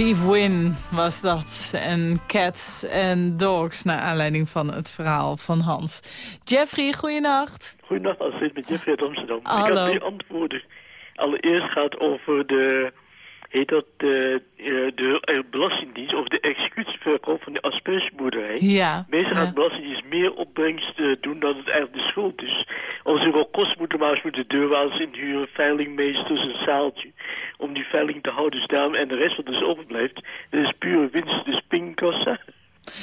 Steve Wynn was dat. En Cats and Dogs, naar aanleiding van het verhaal van Hans. Jeffrey, goeienacht. Goedendag, Astrid, met Jeffrey uit Amsterdam. Hallo. Ik heb twee antwoorden. Allereerst gaat over de, heet dat, de, eh, de eh, Belastingdienst over de executieverkoop van de aspergeboerderij. Ja, Meestal gaat ja. de Belastingdienst meer opbrengst eh, doen dan het eigenlijk de schuld is. Als er wel kosten moeten maar eens moeten deurwaarders inhuren, veilingmeesters, een zaaltje. Om die veiling te houden. Dus daarom, en de rest wat dus overblijft, dat is pure winst, dus pinkassa.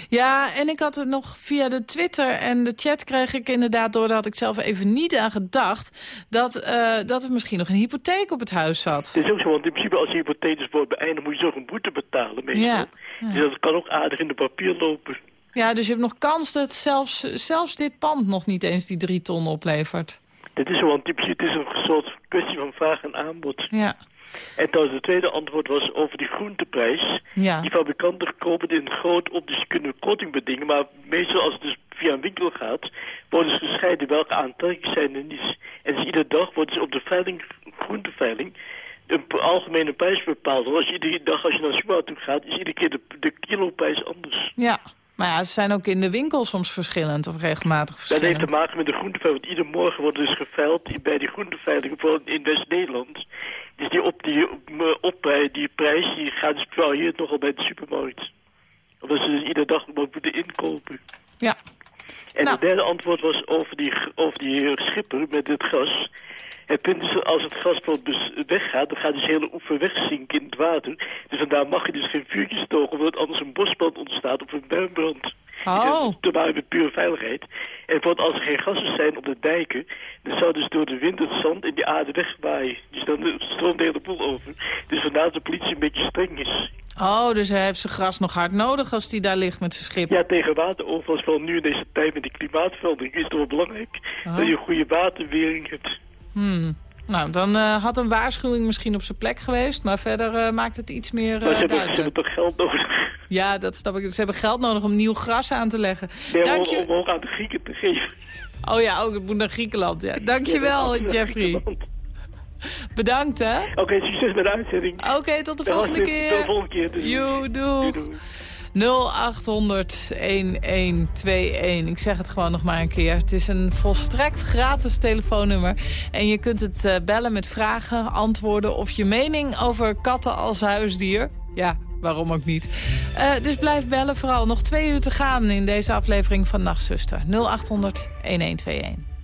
Ja, en ik had het nog via de Twitter en de chat kreeg ik inderdaad... door daar had ik zelf even niet aan gedacht... dat, eh, dat er misschien nog een hypotheek op het huis zat. Het is ook zo, want in principe als je hypothetisch wordt beëindigd, moet je zo een boete betalen meestal. Ja, ja. Dus dat kan ook aardig in de papier lopen. Ja, dus je hebt nog kans dat zelfs, zelfs dit pand nog niet eens die drie ton oplevert. Dit is zo, want in principe het is een soort kwestie van vraag en aanbod. Ja. En trouwens, het tweede antwoord was over die groenteprijs. Ja. Die fabrikanten kopen dit in groot op, dus ze kunnen korting bedingen. Maar meestal als het dus via een winkel gaat, worden ze gescheiden welke aantrekkelijk zijn en niet. En dus iedere dag wordt dus op de veiling, groenteveiling een algemene prijs bepaald. Want als je iedere dag als je naar de supermarkt toe gaat, is iedere keer de, de kiloprijs anders. Ja, maar ja, ze zijn ook in de winkel soms verschillend of regelmatig Dat verschillend. heeft te maken met de groenteveiling. Want iedere morgen wordt dus geveild bij die groenteveiling voor in West-Nederland. Dus die, op, die, op, op, die prijs die gaat dus varieert nogal bij de supermarkt. Omdat ze dus iedere dag wat moeten inkopen. Ja. En Nou. het derde antwoord was over die, over die schipper met het gas. Het punt is, als het bijvoorbeeld dus weggaat, dan gaat dus de hele oever wegzinken in het water. Dus vandaar mag je dus geen vuurtjes stoken, omdat anders een bosbrand ontstaat of een duinbrand. Oh. Te maken met pure veiligheid. En bijvoorbeeld als er geen gassen zijn op de dijken, dan zou dus door de wind het zand in die aarde wegwaaien. Dus dan stroomt de hele boel over. Dus vandaar dat de politie een beetje streng is. Oh, dus hij heeft zijn gras nog hard nodig als hij daar ligt met zijn schip. Ja, tegen wateroverlast, vooral nu in deze tijd met die klimaatverandering, is het wel belangrijk Oh. dat je een goede waterwering hebt. Hmm. Nou, dan eh, had een waarschuwing misschien op zijn plek geweest. Maar verder eh, maakt het iets meer Maar ze hebben, ze hebben toch geld nodig? Ja, dat snap ik. Ze hebben geld nodig om nieuw gras aan te leggen. Nee, Dank om, je... om ook aan de Grieken te geven. Oh ja, ook het moet naar Griekenland. Ja. Dankjewel, Ja, Jeffrey. Bedankt, hè. Oké, succes met de uitzending. Oké, tot de volgende keer. Tot de volgende keer. Doei. 0800 1121. Ik zeg het gewoon nog maar een keer. Het is een volstrekt gratis telefoonnummer. En je kunt het eh, bellen met vragen, antwoorden of je mening over katten als huisdier. Ja, waarom ook niet. Eh, dus blijf bellen vooral. Nog twee uur te gaan in deze aflevering van Nachtzuster. 0800 1121.